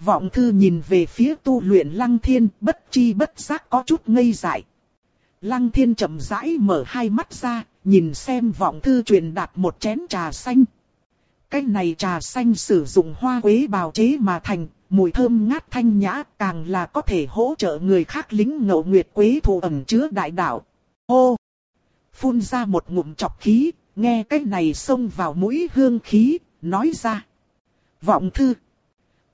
Vọng thư nhìn về phía tu luyện lăng thiên, bất chi bất giác có chút ngây dại. Lăng thiên chậm rãi mở hai mắt ra, nhìn xem vọng thư truyền đạt một chén trà xanh. Cái này trà xanh sử dụng hoa quế bào chế mà thành, mùi thơm ngát thanh nhã càng là có thể hỗ trợ người khác lính ngậu nguyệt quế thù ẩn chứa đại đạo. Hô! Phun ra một ngụm chọc khí, nghe cái này xông vào mũi hương khí, nói ra. Vọng thư.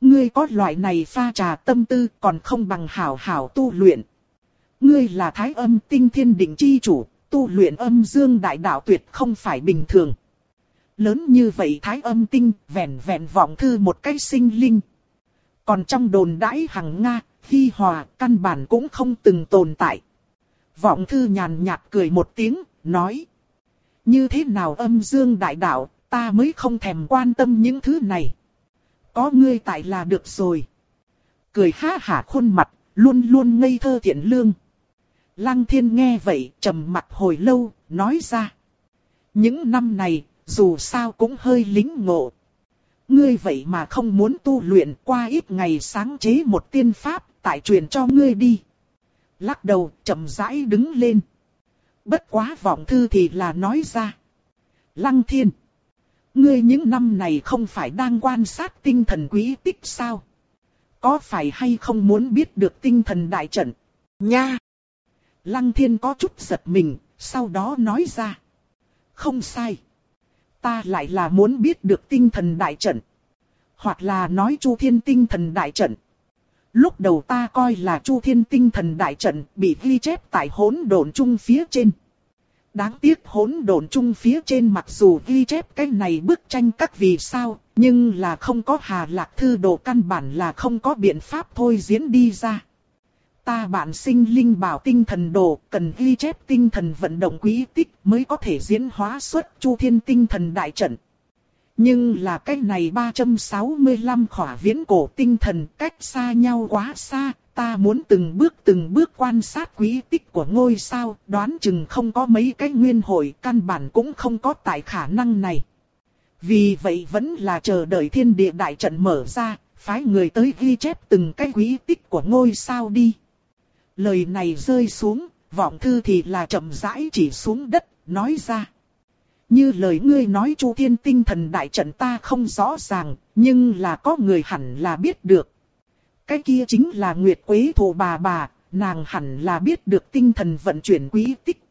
Ngươi có loại này pha trà tâm tư còn không bằng hảo hảo tu luyện. Ngươi là thái âm tinh thiên định chi chủ, tu luyện âm dương đại đạo tuyệt không phải bình thường. Lớn như vậy thái âm tinh, vẹn vẹn vọng thư một cái sinh linh. Còn trong đồn đãi hằng Nga, phi hòa, căn bản cũng không từng tồn tại. Vọng thư nhàn nhạt cười một tiếng, nói. Như thế nào âm dương đại đạo, ta mới không thèm quan tâm những thứ này. Có ngươi tại là được rồi. Cười ha hả khuôn mặt, luôn luôn ngây thơ thiện lương. Lăng thiên nghe vậy, trầm mặt hồi lâu, nói ra. Những năm này, dù sao cũng hơi lính ngộ. Ngươi vậy mà không muốn tu luyện qua ít ngày sáng chế một tiên pháp, tại truyền cho ngươi đi. Lắc đầu, chậm rãi đứng lên. Bất quá vọng thư thì là nói ra. Lăng thiên. Ngươi những năm này không phải đang quan sát tinh thần quý tích sao? Có phải hay không muốn biết được tinh thần đại trận? Nha! Lăng thiên có chút giật mình, sau đó nói ra. Không sai. Ta lại là muốn biết được tinh thần đại trận. Hoặc là nói chu thiên tinh thần đại trận. Lúc đầu ta coi là chu thiên tinh thần đại trận bị ghi chép tại hỗn độn chung phía trên. Đáng tiếc hỗn độn chung phía trên mặc dù ghi chép cái này bức tranh các vì sao, nhưng là không có hà lạc thư đồ căn bản là không có biện pháp thôi diễn đi ra. Ta bản sinh linh bảo tinh thần đồ cần ghi chép tinh thần vận động quý tích mới có thể diễn hóa xuất chu thiên tinh thần đại trận. Nhưng là cái này 365 khỏa viễn cổ tinh thần cách xa nhau quá xa, ta muốn từng bước từng bước quan sát quý tích của ngôi sao, đoán chừng không có mấy cái nguyên hội, căn bản cũng không có tại khả năng này. Vì vậy vẫn là chờ đợi thiên địa đại trận mở ra, phái người tới ghi chép từng cái quý tích của ngôi sao đi. Lời này rơi xuống, vọng thư thì là chậm rãi chỉ xuống đất, nói ra. Như lời ngươi nói chu thiên tinh thần đại trận ta không rõ ràng, nhưng là có người hẳn là biết được. Cái kia chính là Nguyệt Quế Thổ bà bà, nàng hẳn là biết được tinh thần vận chuyển quý tích.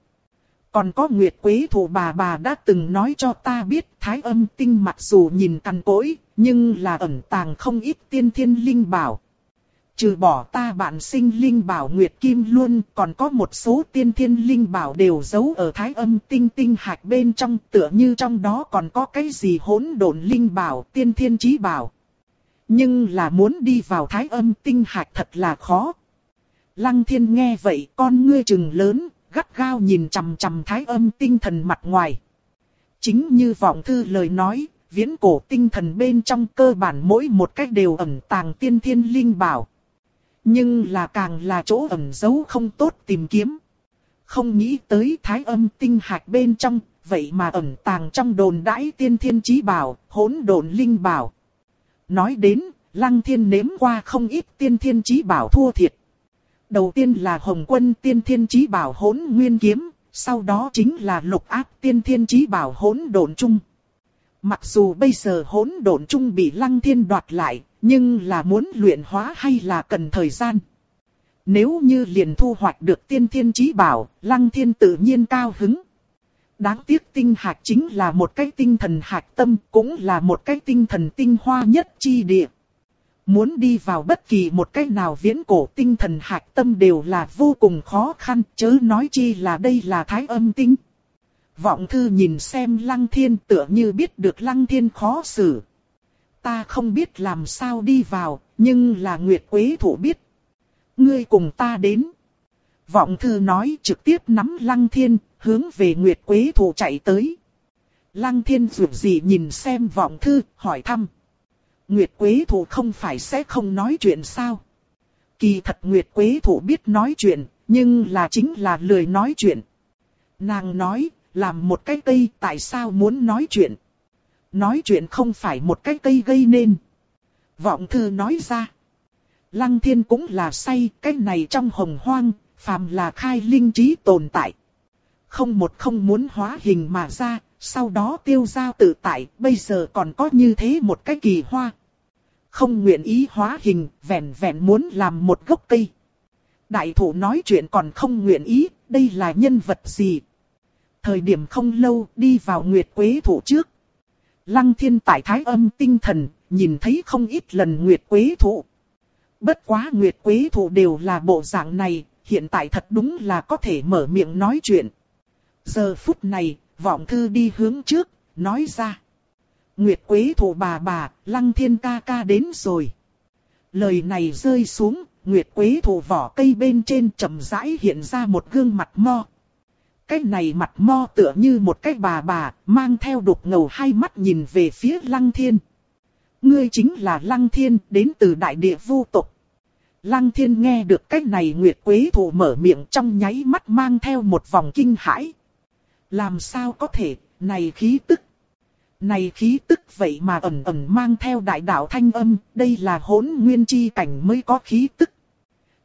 Còn có Nguyệt Quế Thổ bà bà đã từng nói cho ta biết thái âm tinh mặc dù nhìn cằn cỗi, nhưng là ẩn tàng không ít tiên thiên linh bảo. Trừ bỏ ta bạn sinh linh bảo Nguyệt Kim luôn còn có một số tiên thiên linh bảo đều giấu ở thái âm tinh tinh hạch bên trong tựa như trong đó còn có cái gì hỗn độn linh bảo tiên thiên trí bảo. Nhưng là muốn đi vào thái âm tinh hạch thật là khó. Lăng thiên nghe vậy con ngươi trừng lớn, gắt gao nhìn chằm chằm thái âm tinh thần mặt ngoài. Chính như vọng thư lời nói, viễn cổ tinh thần bên trong cơ bản mỗi một cách đều ẩn tàng tiên thiên linh bảo. Nhưng là càng là chỗ ẩn giấu không tốt tìm kiếm. Không nghĩ tới thái âm tinh hạch bên trong, vậy mà ẩn tàng trong đồn đãi tiên thiên trí bảo, hỗn độn linh bảo. Nói đến, lăng thiên nếm qua không ít tiên thiên trí bảo thua thiệt. Đầu tiên là hồng quân tiên thiên trí bảo hỗn nguyên kiếm, sau đó chính là lục áp tiên thiên trí bảo hỗn độn chung. Mặc dù bây giờ hỗn độn chung bị lăng thiên đoạt lại, nhưng là muốn luyện hóa hay là cần thời gian. Nếu như liền thu hoạch được tiên thiên trí bảo, lăng thiên tự nhiên cao hứng. Đáng tiếc tinh hạt chính là một cái tinh thần hạt tâm, cũng là một cái tinh thần tinh hoa nhất chi địa. Muốn đi vào bất kỳ một cái nào viễn cổ tinh thần hạt tâm đều là vô cùng khó khăn, chớ nói chi là đây là thái âm tinh. Vọng thư nhìn xem lăng thiên tựa như biết được lăng thiên khó xử. Ta không biết làm sao đi vào, nhưng là Nguyệt Quế Thủ biết. Ngươi cùng ta đến. Vọng thư nói trực tiếp nắm lăng thiên, hướng về Nguyệt Quế Thủ chạy tới. Lăng thiên dù gì nhìn xem vọng thư, hỏi thăm. Nguyệt Quế Thủ không phải sẽ không nói chuyện sao? Kỳ thật Nguyệt Quế Thủ biết nói chuyện, nhưng là chính là lười nói chuyện. Nàng nói, làm một cái cây tại sao muốn nói chuyện? Nói chuyện không phải một cái cây gây nên. Vọng thư nói ra. Lăng thiên cũng là say, cái này trong hồng hoang, phàm là khai linh trí tồn tại. Không một không muốn hóa hình mà ra, sau đó tiêu giao tự tại, bây giờ còn có như thế một cái kỳ hoa. Không nguyện ý hóa hình, vẹn vẹn muốn làm một gốc cây. Đại thủ nói chuyện còn không nguyện ý, đây là nhân vật gì? Thời điểm không lâu đi vào Nguyệt Quế thủ trước. Lăng thiên tại thái âm tinh thần, nhìn thấy không ít lần Nguyệt Quế thủ. Bất quá Nguyệt Quế thủ đều là bộ dạng này, hiện tại thật đúng là có thể mở miệng nói chuyện. Giờ phút này, vọng thư đi hướng trước, nói ra. Nguyệt Quế thủ bà bà, Lăng Thiên ca ca đến rồi. Lời này rơi xuống, Nguyệt Quế thủ vỏ cây bên trên chậm rãi hiện ra một gương mặt mo. Cái này mặt mo tựa như một cái bà bà, mang theo đục ngầu hai mắt nhìn về phía Lăng Thiên. Ngươi chính là Lăng Thiên, đến từ đại địa vu tộc. Lăng Thiên nghe được cái này Nguyệt Quế thủ mở miệng trong nháy mắt mang theo một vòng kinh hãi. Làm sao có thể, này khí tức. Này khí tức vậy mà ẩn ẩn mang theo đại đạo thanh âm, đây là hỗn nguyên chi cảnh mới có khí tức.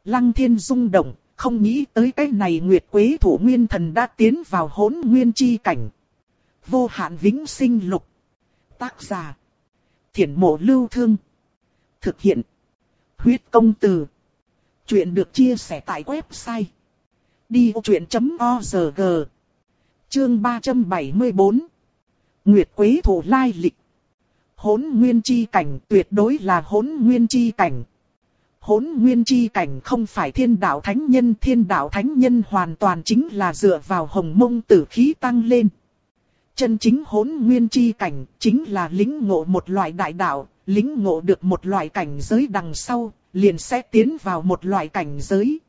Lăng thiên rung động, không nghĩ tới cái này Nguyệt Quế thủ nguyên thần đã tiến vào hỗn nguyên chi cảnh. Vô hạn vĩnh sinh lục. Tác giả. Thiển mộ lưu thương. Thực hiện. Huyết công từ. Chuyện được chia sẻ tại website. Đi vô chuyện.org Chương 374 Nguyệt Quế thủ lai lịch Hỗn nguyên chi cảnh tuyệt đối là Hỗn nguyên chi cảnh. Hốn nguyên chi cảnh không phải thiên đạo thánh nhân, thiên đạo thánh nhân hoàn toàn chính là dựa vào hồng mông tử khí tăng lên. Chân chính hốn nguyên chi cảnh chính là lính ngộ một loại đại đạo, lính ngộ được một loại cảnh giới đằng sau, liền sẽ tiến vào một loại cảnh giới.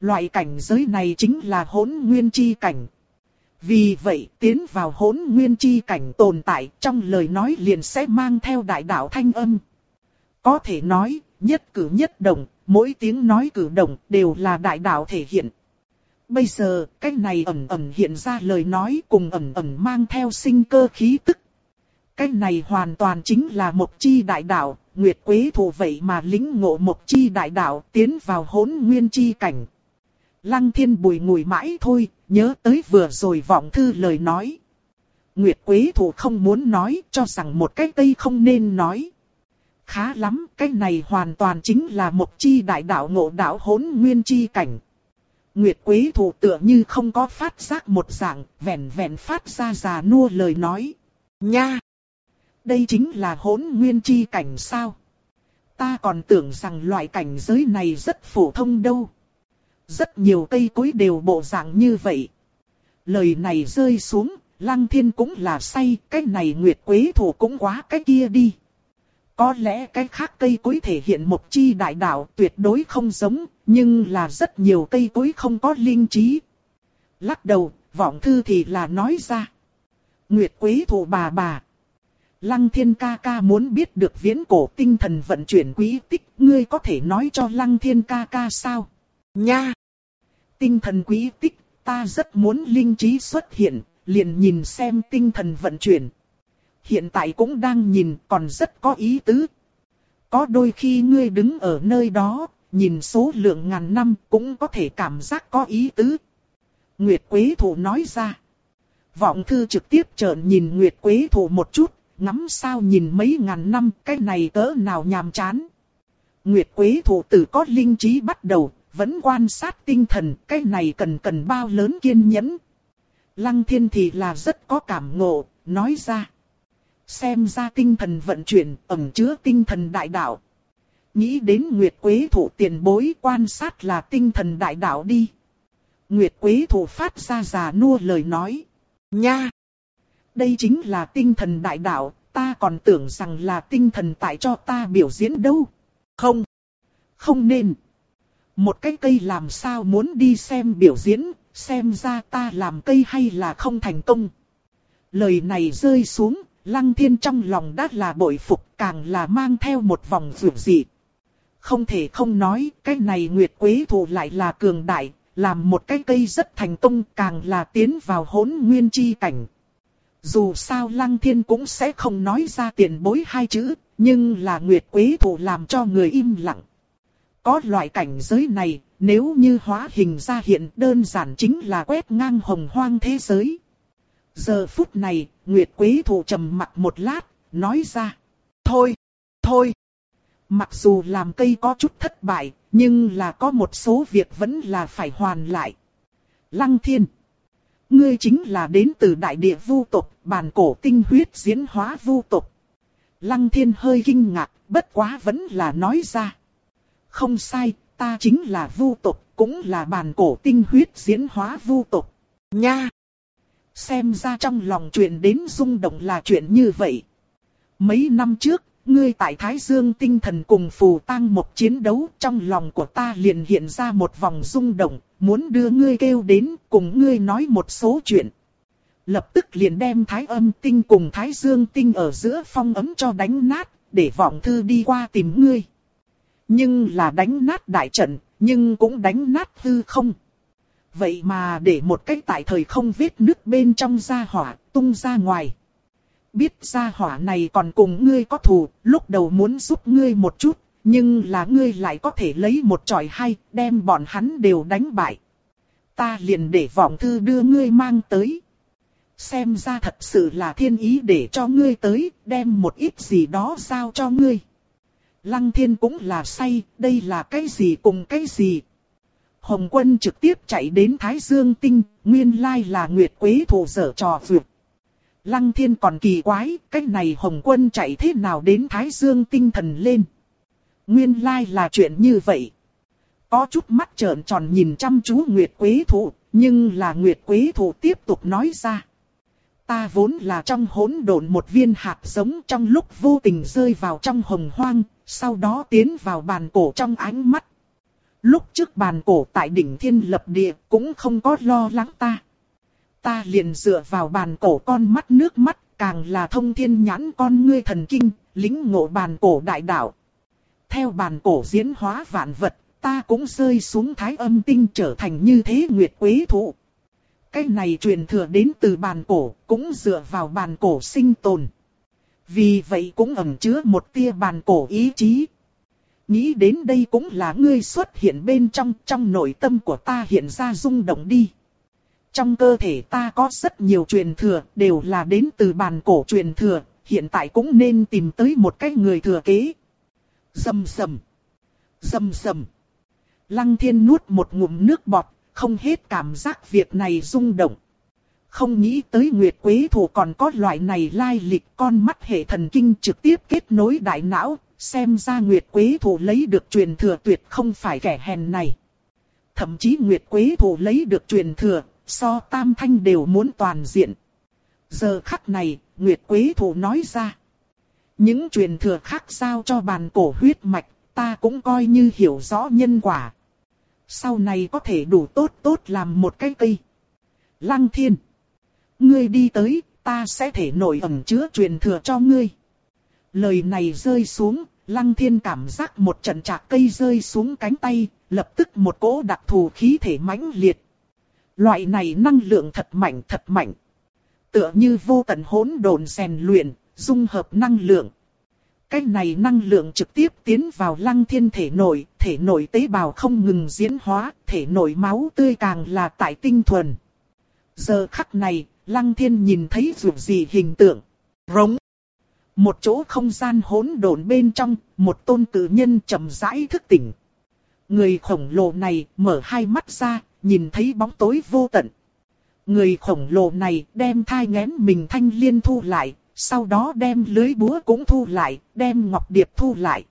Loại cảnh giới này chính là hốn nguyên chi cảnh. Vì vậy tiến vào hốn nguyên chi cảnh tồn tại trong lời nói liền sẽ mang theo đại đạo thanh âm. Có thể nói, nhất cử nhất động, mỗi tiếng nói cử động đều là đại đạo thể hiện. Bây giờ, cái này ẩn ẩn hiện ra lời nói cùng ẩn ẩn mang theo sinh cơ khí tức. Cái này hoàn toàn chính là một chi đại đạo, Nguyệt Quế thủ vậy mà lính ngộ một chi đại đạo tiến vào hỗn nguyên chi cảnh. Lăng thiên bùi ngùi mãi thôi, nhớ tới vừa rồi vọng thư lời nói. Nguyệt Quế thủ không muốn nói, cho rằng một cái tây không nên nói. Khá lắm, cái này hoàn toàn chính là một chi đại đạo ngộ đạo hỗn nguyên chi cảnh. Nguyệt Quế thủ tựa như không có phát giác một dạng, vẹn vẹn phát ra già nua lời nói. Nha! Đây chính là hỗn nguyên chi cảnh sao? Ta còn tưởng rằng loại cảnh giới này rất phổ thông đâu. Rất nhiều cây cối đều bộ dạng như vậy. Lời này rơi xuống, lăng thiên cũng là say, cái này nguyệt quế thủ cũng quá cái kia đi. Có lẽ cái khác cây cối thể hiện một chi đại đạo tuyệt đối không giống, nhưng là rất nhiều cây cối không có linh trí. Lắc đầu, vọng thư thì là nói ra. Nguyệt quế thủ bà bà. Lăng thiên ca ca muốn biết được viễn cổ tinh thần vận chuyển quý tích, ngươi có thể nói cho lăng thiên ca ca sao? Nha! Tinh thần quý tích, ta rất muốn linh trí xuất hiện, liền nhìn xem tinh thần vận chuyển. Hiện tại cũng đang nhìn, còn rất có ý tứ. Có đôi khi ngươi đứng ở nơi đó, nhìn số lượng ngàn năm cũng có thể cảm giác có ý tứ. Nguyệt Quế Thủ nói ra. Vọng thư trực tiếp trợn nhìn Nguyệt Quế Thủ một chút, ngắm sao nhìn mấy ngàn năm, cái này cỡ nào nhàm chán. Nguyệt Quế Thủ từ có linh trí bắt đầu, vẫn quan sát tinh thần, cái này cần cần bao lớn kiên nhẫn. Lăng thiên thì là rất có cảm ngộ, nói ra. Xem ra tinh thần vận chuyển, ẩm chứa tinh thần đại đạo. Nghĩ đến Nguyệt Quế thủ tiền bối quan sát là tinh thần đại đạo đi. Nguyệt Quế thủ phát ra già nua lời nói. Nha! Đây chính là tinh thần đại đạo, ta còn tưởng rằng là tinh thần tại cho ta biểu diễn đâu. Không! Không nên! Một cái cây làm sao muốn đi xem biểu diễn, xem ra ta làm cây hay là không thành công. Lời này rơi xuống, lăng thiên trong lòng đã là bội phục càng là mang theo một vòng vượt dị. Không thể không nói, cái này Nguyệt Quế thụ lại là cường đại, làm một cái cây rất thành công càng là tiến vào hỗn nguyên chi cảnh. Dù sao Lăng Thiên cũng sẽ không nói ra tiền bối hai chữ, nhưng là Nguyệt Quế thụ làm cho người im lặng. Có loại cảnh giới này, nếu như hóa hình ra hiện đơn giản chính là quét ngang hồng hoang thế giới. Giờ phút này, Nguyệt Quế Thủ trầm mặt một lát, nói ra. Thôi, thôi. Mặc dù làm cây có chút thất bại, nhưng là có một số việc vẫn là phải hoàn lại. Lăng thiên. Ngươi chính là đến từ đại địa vu tộc, bản cổ tinh huyết diễn hóa vu tộc. Lăng thiên hơi kinh ngạc, bất quá vẫn là nói ra. Không sai, ta chính là vu tộc, cũng là bản cổ tinh huyết diễn hóa vu tộc. Nha! Xem ra trong lòng chuyện đến rung động là chuyện như vậy. Mấy năm trước, ngươi tại Thái Dương tinh thần cùng phù tăng một chiến đấu trong lòng của ta liền hiện ra một vòng rung động, muốn đưa ngươi kêu đến cùng ngươi nói một số chuyện. Lập tức liền đem Thái âm tinh cùng Thái Dương tinh ở giữa phong ấm cho đánh nát, để vọng thư đi qua tìm ngươi. Nhưng là đánh nát đại trận, nhưng cũng đánh nát hư không. Vậy mà để một cách tại thời không vết nước bên trong ra hỏa tung ra ngoài. Biết ra hỏa này còn cùng ngươi có thù, lúc đầu muốn giúp ngươi một chút, nhưng là ngươi lại có thể lấy một tròi hay, đem bọn hắn đều đánh bại. Ta liền để vọng thư đưa ngươi mang tới. Xem ra thật sự là thiên ý để cho ngươi tới, đem một ít gì đó giao cho ngươi. Lăng thiên cũng là say, đây là cái gì cùng cái gì. Hồng quân trực tiếp chạy đến Thái Dương Tinh, nguyên lai là Nguyệt Quế thủ dở trò vượt. Lăng thiên còn kỳ quái, cái này Hồng quân chạy thế nào đến Thái Dương Tinh thần lên. Nguyên lai là chuyện như vậy. Có chút mắt trợn tròn nhìn chăm chú Nguyệt Quế thủ, nhưng là Nguyệt Quế thủ tiếp tục nói ra. Ta vốn là trong hỗn độn một viên hạt giống trong lúc vô tình rơi vào trong hồng hoang, sau đó tiến vào bàn cổ trong ánh mắt. Lúc trước bàn cổ tại đỉnh thiên lập địa cũng không có lo lắng ta. Ta liền dựa vào bàn cổ con mắt nước mắt, càng là thông thiên nhãn con ngươi thần kinh, lính ngộ bàn cổ đại đạo. Theo bàn cổ diễn hóa vạn vật, ta cũng rơi xuống thái âm tinh trở thành như thế nguyệt quế thụ. Cái này truyền thừa đến từ bàn cổ, cũng dựa vào bàn cổ sinh tồn. Vì vậy cũng ẩn chứa một tia bàn cổ ý chí. Nghĩ đến đây cũng là ngươi xuất hiện bên trong, trong nội tâm của ta hiện ra rung động đi. Trong cơ thể ta có rất nhiều truyền thừa, đều là đến từ bàn cổ truyền thừa, hiện tại cũng nên tìm tới một cái người thừa kế. Dầm sầm. Dầm sầm. Lăng thiên nuốt một ngụm nước bọt, không hết cảm giác việc này rung động. Không nghĩ tới Nguyệt Quế Thủ còn có loại này lai lịch con mắt hệ thần kinh trực tiếp kết nối đại não, xem ra Nguyệt Quế Thủ lấy được truyền thừa tuyệt không phải kẻ hèn này. Thậm chí Nguyệt Quế Thủ lấy được truyền thừa, so tam thanh đều muốn toàn diện. Giờ khắc này, Nguyệt Quế Thủ nói ra. Những truyền thừa khác giao cho bàn cổ huyết mạch, ta cũng coi như hiểu rõ nhân quả. Sau này có thể đủ tốt tốt làm một cái cây. Lăng thiên. Ngươi đi tới, ta sẽ thể nổi ẩm chứa truyền thừa cho ngươi. Lời này rơi xuống, lăng thiên cảm giác một trận trạc cây rơi xuống cánh tay, lập tức một cỗ đặc thù khí thể mãnh liệt. Loại này năng lượng thật mạnh thật mạnh. Tựa như vô tận hỗn độn rèn luyện, dung hợp năng lượng. Cái này năng lượng trực tiếp tiến vào lăng thiên thể nội, thể nội tế bào không ngừng diễn hóa, thể nội máu tươi càng là tại tinh thuần. Giờ khắc này, lăng thiên nhìn thấy dù gì hình tượng. Rống. Một chỗ không gian hỗn độn bên trong, một tôn tự nhân chậm rãi thức tỉnh. Người khổng lồ này mở hai mắt ra, nhìn thấy bóng tối vô tận. Người khổng lồ này đem thai ngén mình thanh liên thu lại, sau đó đem lưới búa cũng thu lại, đem ngọc điệp thu lại.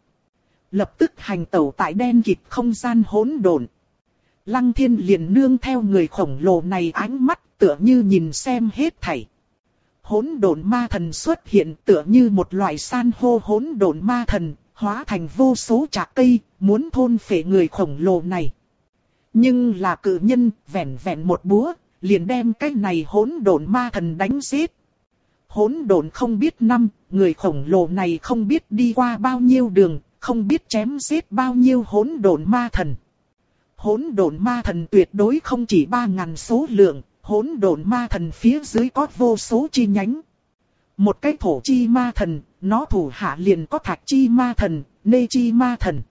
Lập tức hành tẩu tại đen kịt không gian hỗn độn. Lăng thiên liền nương theo người khổng lồ này ánh mắt tựa như nhìn xem hết thảy. Hỗn độn ma thần xuất hiện tựa như một loại san hô hỗn độn ma thần, hóa thành vô số trạc cây, muốn thôn phệ người khổng lồ này. Nhưng là cự nhân, vẹn vẹn một búa, liền đem cái này hỗn độn ma thần đánh giết. Hỗn độn không biết năm, người khổng lồ này không biết đi qua bao nhiêu đường, không biết chém giết bao nhiêu hỗn độn ma thần. Hỗn độn ma thần tuyệt đối không chỉ ba ngàn số lượng, hỗn độn ma thần phía dưới có vô số chi nhánh. Một cái thổ chi ma thần, nó thủ hạ liền có thạch chi ma thần, nê chi ma thần.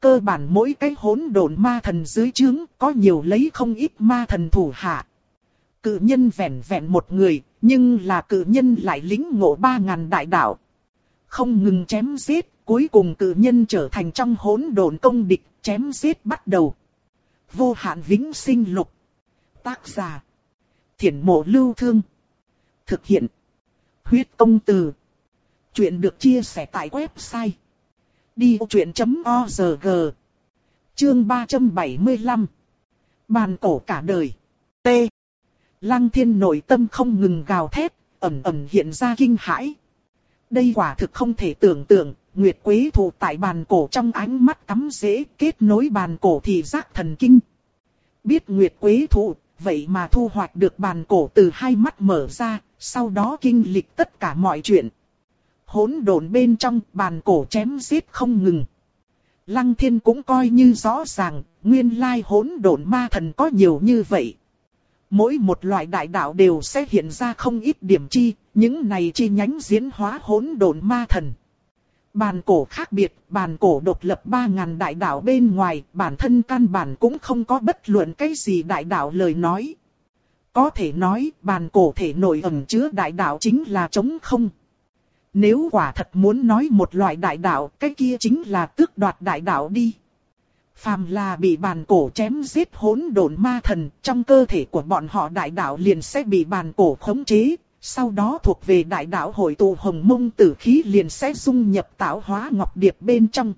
Cơ bản mỗi cái hỗn độn ma thần dưới trướng có nhiều lấy không ít ma thần thủ hạ. Cự nhân vẹn vẹn một người, nhưng là cự nhân lại lính ngộ ba ngàn đại đạo. Không ngừng chém giết, cuối cùng cự nhân trở thành trong hỗn độn công địch, chém giết bắt đầu. Vô hạn vĩnh sinh lục. Tác giả. Thiển mộ lưu thương. Thực hiện. Huyết công từ. Chuyện được chia sẻ tại website. Đi vô chuyện.org Chương 375 Bàn cổ cả đời T Lăng thiên nội tâm không ngừng gào thét, ẩm ẩm hiện ra kinh hãi. Đây quả thực không thể tưởng tượng, Nguyệt Quế thủ tại bàn cổ trong ánh mắt cắm dễ kết nối bàn cổ thì giác thần kinh. Biết Nguyệt Quế thủ, vậy mà thu hoạch được bàn cổ từ hai mắt mở ra, sau đó kinh lịch tất cả mọi chuyện. Hỗn độn bên trong bàn cổ chém giết không ngừng. Lăng thiên cũng coi như rõ ràng, nguyên lai hỗn độn ma thần có nhiều như vậy. Mỗi một loại đại đạo đều sẽ hiện ra không ít điểm chi, những này chi nhánh diễn hóa hỗn độn ma thần. Bàn cổ khác biệt, bàn cổ độc lập 3.000 đại đạo bên ngoài, bản thân căn bản cũng không có bất luận cái gì đại đạo lời nói. Có thể nói, bàn cổ thể nội ẩn chứa đại đạo chính là chống không. Nếu quả thật muốn nói một loại đại đạo, cái kia chính là tước đoạt đại đạo đi. Phàm là bị bàn cổ chém giết hỗn độn ma thần, trong cơ thể của bọn họ đại đạo liền sẽ bị bàn cổ khống chế, sau đó thuộc về đại đạo hội tụ hồng mông tử khí liền sẽ dung nhập tạo hóa ngọc điệp bên trong.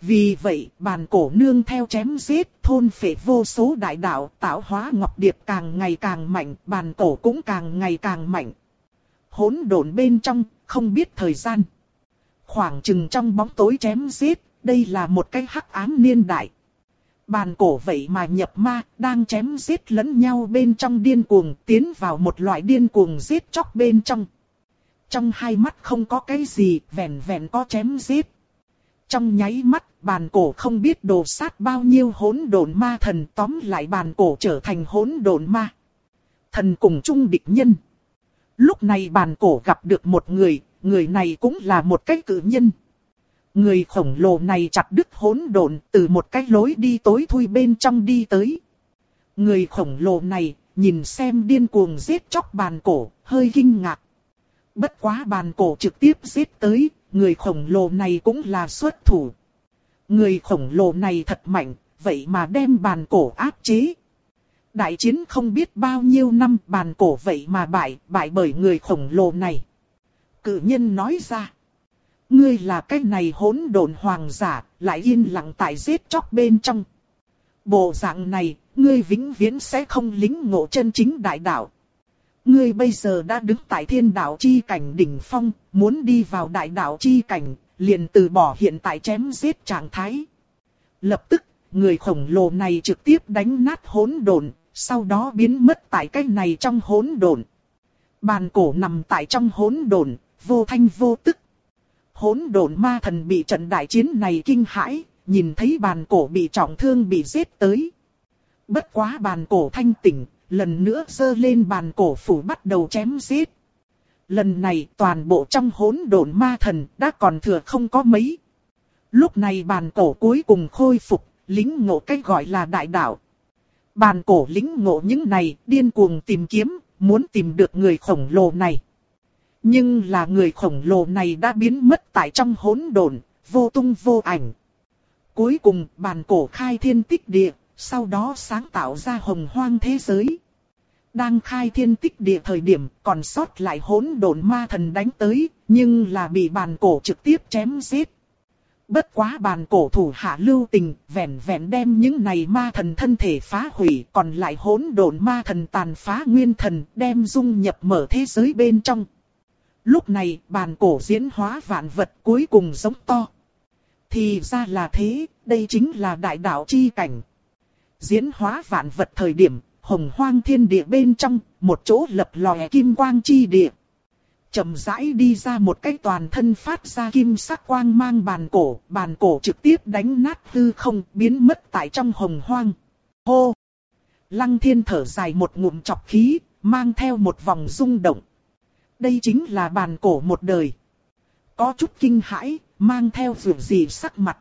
Vì vậy, bàn cổ nương theo chém giết, thôn phệ vô số đại đạo, tạo hóa ngọc điệp càng ngày càng mạnh, bàn cổ cũng càng ngày càng mạnh. Hỗn độn bên trong, không biết thời gian. Khoảng chừng trong bóng tối chém giết, đây là một cái hắc ám niên đại. Bàn cổ vậy mà nhập ma, đang chém giết lẫn nhau bên trong điên cuồng, tiến vào một loại điên cuồng giết chóc bên trong. Trong hai mắt không có cái gì, vẹn vẹn có chém giết. Trong nháy mắt, bàn cổ không biết đồ sát bao nhiêu hỗn độn ma thần tóm lại bàn cổ trở thành hỗn độn ma. Thần cùng chung địch nhân. Lúc này bàn cổ gặp được một người, người này cũng là một cái cử nhân. Người khổng lồ này chặt đứt hỗn độn từ một cái lối đi tối thui bên trong đi tới. Người khổng lồ này nhìn xem điên cuồng giết chóc bàn cổ, hơi kinh ngạc. Bất quá bàn cổ trực tiếp giết tới, người khổng lồ này cũng là xuất thủ. Người khổng lồ này thật mạnh, vậy mà đem bàn cổ áp chế. Đại chiến không biết bao nhiêu năm bàn cổ vậy mà bại, bại bởi người khổng lồ này. Cự nhân nói ra. Ngươi là cái này hỗn độn hoàng giả, lại yên lặng tại giết chóc bên trong. Bộ dạng này, ngươi vĩnh viễn sẽ không lính ngộ chân chính đại đạo. Ngươi bây giờ đã đứng tại thiên đạo chi cảnh đỉnh phong, muốn đi vào đại đạo chi cảnh, liền từ bỏ hiện tại chém giết trạng thái. Lập tức, người khổng lồ này trực tiếp đánh nát hỗn độn, sau đó biến mất tại cái này trong hỗn độn. Bàn cổ nằm tại trong hỗn độn, vô thanh vô tức hỗn độn ma thần bị trận đại chiến này kinh hãi, nhìn thấy bàn cổ bị trọng thương bị giết tới. Bất quá bàn cổ thanh tỉnh, lần nữa giơ lên bàn cổ phủ bắt đầu chém giết. Lần này toàn bộ trong hỗn độn ma thần đã còn thừa không có mấy. Lúc này bàn cổ cuối cùng khôi phục, lính ngộ cách gọi là đại đạo. Bàn cổ lính ngộ những này điên cuồng tìm kiếm, muốn tìm được người khổng lồ này. Nhưng là người khổng lồ này đã biến mất tại trong hỗn độn, vô tung vô ảnh. Cuối cùng bàn cổ khai thiên tích địa, sau đó sáng tạo ra hồng hoang thế giới. Đang khai thiên tích địa thời điểm còn sót lại hỗn độn ma thần đánh tới, nhưng là bị bàn cổ trực tiếp chém giết. Bất quá bàn cổ thủ hạ lưu tình, vẹn vẹn đem những này ma thần thân thể phá hủy, còn lại hỗn độn ma thần tàn phá nguyên thần, đem dung nhập mở thế giới bên trong. Lúc này bàn cổ diễn hóa vạn vật cuối cùng giống to. Thì ra là thế, đây chính là đại đạo chi cảnh. Diễn hóa vạn vật thời điểm, hồng hoang thiên địa bên trong, một chỗ lập lòe kim quang chi địa. chậm rãi đi ra một cái toàn thân phát ra kim sắc quang mang bàn cổ, bàn cổ trực tiếp đánh nát hư không, biến mất tại trong hồng hoang. Hô! Lăng thiên thở dài một ngụm chọc khí, mang theo một vòng rung động. Đây chính là bàn cổ một đời. Có chút kinh hãi, mang theo vượt gì sắc mặt.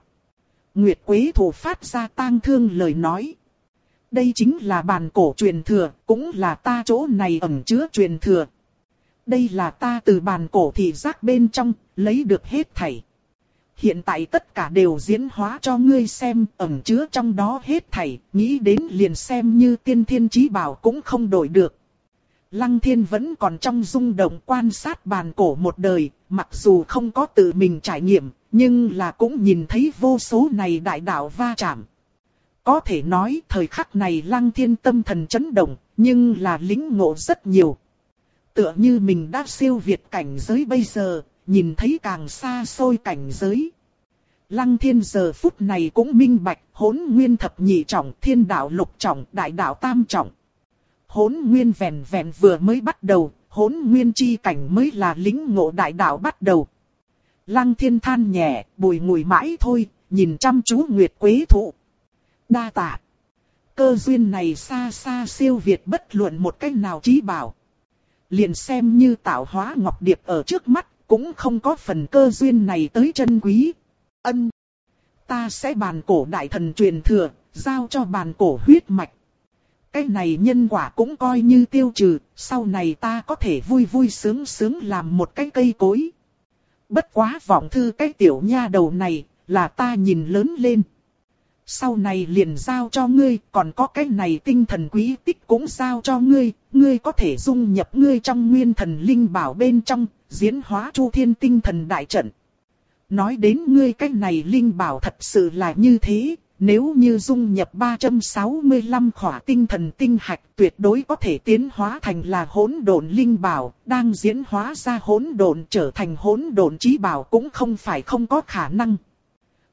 Nguyệt Quế thủ phát ra tang thương lời nói. Đây chính là bàn cổ truyền thừa, cũng là ta chỗ này ẩn chứa truyền thừa. Đây là ta từ bàn cổ thị giác bên trong, lấy được hết thảy. Hiện tại tất cả đều diễn hóa cho ngươi xem, ẩn chứa trong đó hết thảy, nghĩ đến liền xem như tiên thiên trí bảo cũng không đổi được. Lăng thiên vẫn còn trong rung động quan sát bàn cổ một đời, mặc dù không có tự mình trải nghiệm, nhưng là cũng nhìn thấy vô số này đại đạo va chạm. Có thể nói thời khắc này lăng thiên tâm thần chấn động, nhưng là lính ngộ rất nhiều. Tựa như mình đã siêu việt cảnh giới bây giờ, nhìn thấy càng xa xôi cảnh giới. Lăng thiên giờ phút này cũng minh bạch hỗn nguyên thập nhị trọng, thiên đạo lục trọng, đại đạo tam trọng. Hỗn nguyên vẹn vẹn vừa mới bắt đầu, hỗn nguyên chi cảnh mới là lính ngộ đại đạo bắt đầu. Lăng thiên than nhẹ, bùi ngùi mãi thôi, nhìn chăm chú Nguyệt Quế thụ. Đa tạ. Cơ duyên này xa xa siêu việt bất luận một cách nào trí bảo. Liền xem như tạo hóa ngọc điệp ở trước mắt, cũng không có phần cơ duyên này tới chân quý. Ân. Ta sẽ bàn cổ đại thần truyền thừa, giao cho bàn cổ huyết mạch. Cái này nhân quả cũng coi như tiêu trừ, sau này ta có thể vui vui sướng sướng làm một cái cây cối. Bất quá vọng thư cái tiểu nha đầu này, là ta nhìn lớn lên. Sau này liền giao cho ngươi, còn có cái này tinh thần quý tích cũng giao cho ngươi, ngươi có thể dung nhập ngươi trong nguyên thần linh bảo bên trong, diễn hóa chu thiên tinh thần đại trận. Nói đến ngươi cái này linh bảo thật sự là như thế, nếu như dung nhập 365 khỏa tinh thần tinh hạch tuyệt đối có thể tiến hóa thành là hỗn độn linh bảo, đang diễn hóa ra hỗn độn trở thành hỗn độn trí bảo cũng không phải không có khả năng.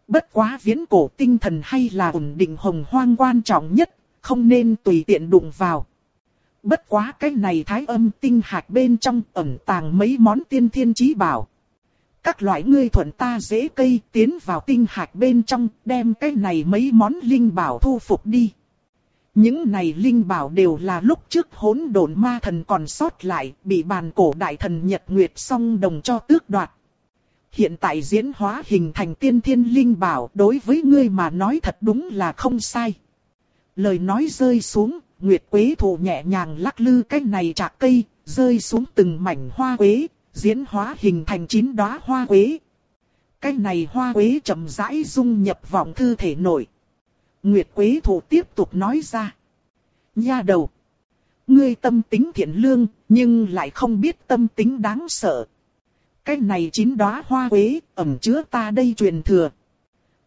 Bất quá viễn cổ tinh thần hay là ổn định hồng hoang quan trọng nhất, không nên tùy tiện đụng vào. Bất quá cái này thái âm tinh hạch bên trong ẩn tàng mấy món tiên thiên trí bảo. Các loại ngươi thuận ta dễ cây tiến vào tinh hạch bên trong, đem cái này mấy món linh bảo thu phục đi. Những này linh bảo đều là lúc trước hỗn độn ma thần còn sót lại, bị bàn cổ đại thần Nhật Nguyệt song đồng cho tước đoạt. Hiện tại diễn hóa hình thành tiên thiên linh bảo đối với ngươi mà nói thật đúng là không sai. Lời nói rơi xuống, Nguyệt Quế thủ nhẹ nhàng lắc lư cái này chạc cây, rơi xuống từng mảnh hoa quế, diễn hóa hình thành chín đóa hoa quế. Cái này hoa quế chậm rãi dung nhập vọng thư thể nội. Nguyệt quế thủ tiếp tục nói ra. Nha đầu. Ngươi tâm tính thiện lương, nhưng lại không biết tâm tính đáng sợ. Cái này chín đóa hoa quế, ẩm chứa ta đây truyền thừa.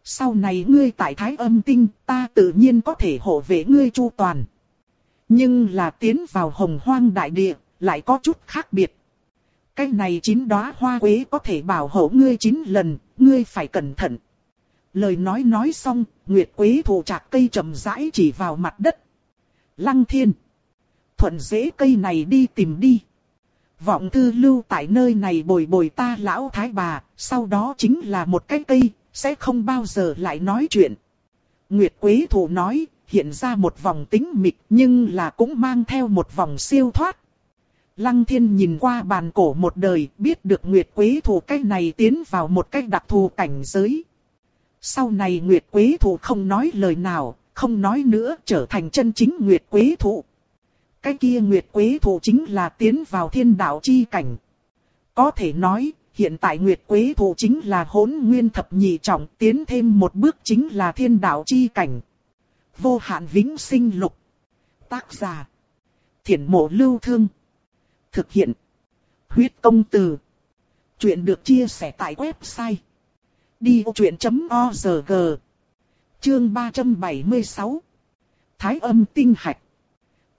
Sau này ngươi tại thái âm tinh, ta tự nhiên có thể hộ vệ ngươi chu toàn. Nhưng là tiến vào hồng hoang đại địa, lại có chút khác biệt. Cái này chín đóa hoa quế có thể bảo hộ ngươi chín lần, ngươi phải cẩn thận. Lời nói nói xong, Nguyệt Quế thủ chạc cây trầm rãi chỉ vào mặt đất. Lăng thiên. Thuận dễ cây này đi tìm đi. Vọng thư lưu tại nơi này bồi bồi ta lão thái bà, sau đó chính là một cái cây, sẽ không bao giờ lại nói chuyện. Nguyệt Quế thủ nói, hiện ra một vòng tính mịch nhưng là cũng mang theo một vòng siêu thoát. Lăng thiên nhìn qua bàn cổ một đời, biết được Nguyệt Quế Thủ cách này tiến vào một cách đặc thù cảnh giới. Sau này Nguyệt Quế Thủ không nói lời nào, không nói nữa trở thành chân chính Nguyệt Quế Thủ. Cái kia Nguyệt Quế Thủ chính là tiến vào thiên đạo chi cảnh. Có thể nói, hiện tại Nguyệt Quế Thủ chính là hỗn nguyên thập nhị trọng tiến thêm một bước chính là thiên đạo chi cảnh. Vô hạn vĩnh sinh lục. Tác giả. Thiển mộ lưu thương. Thực hiện. Huyết công từ. Chuyện được chia sẻ tại website. Đi vô chuyện.org Chương 376 Thái âm tinh hạch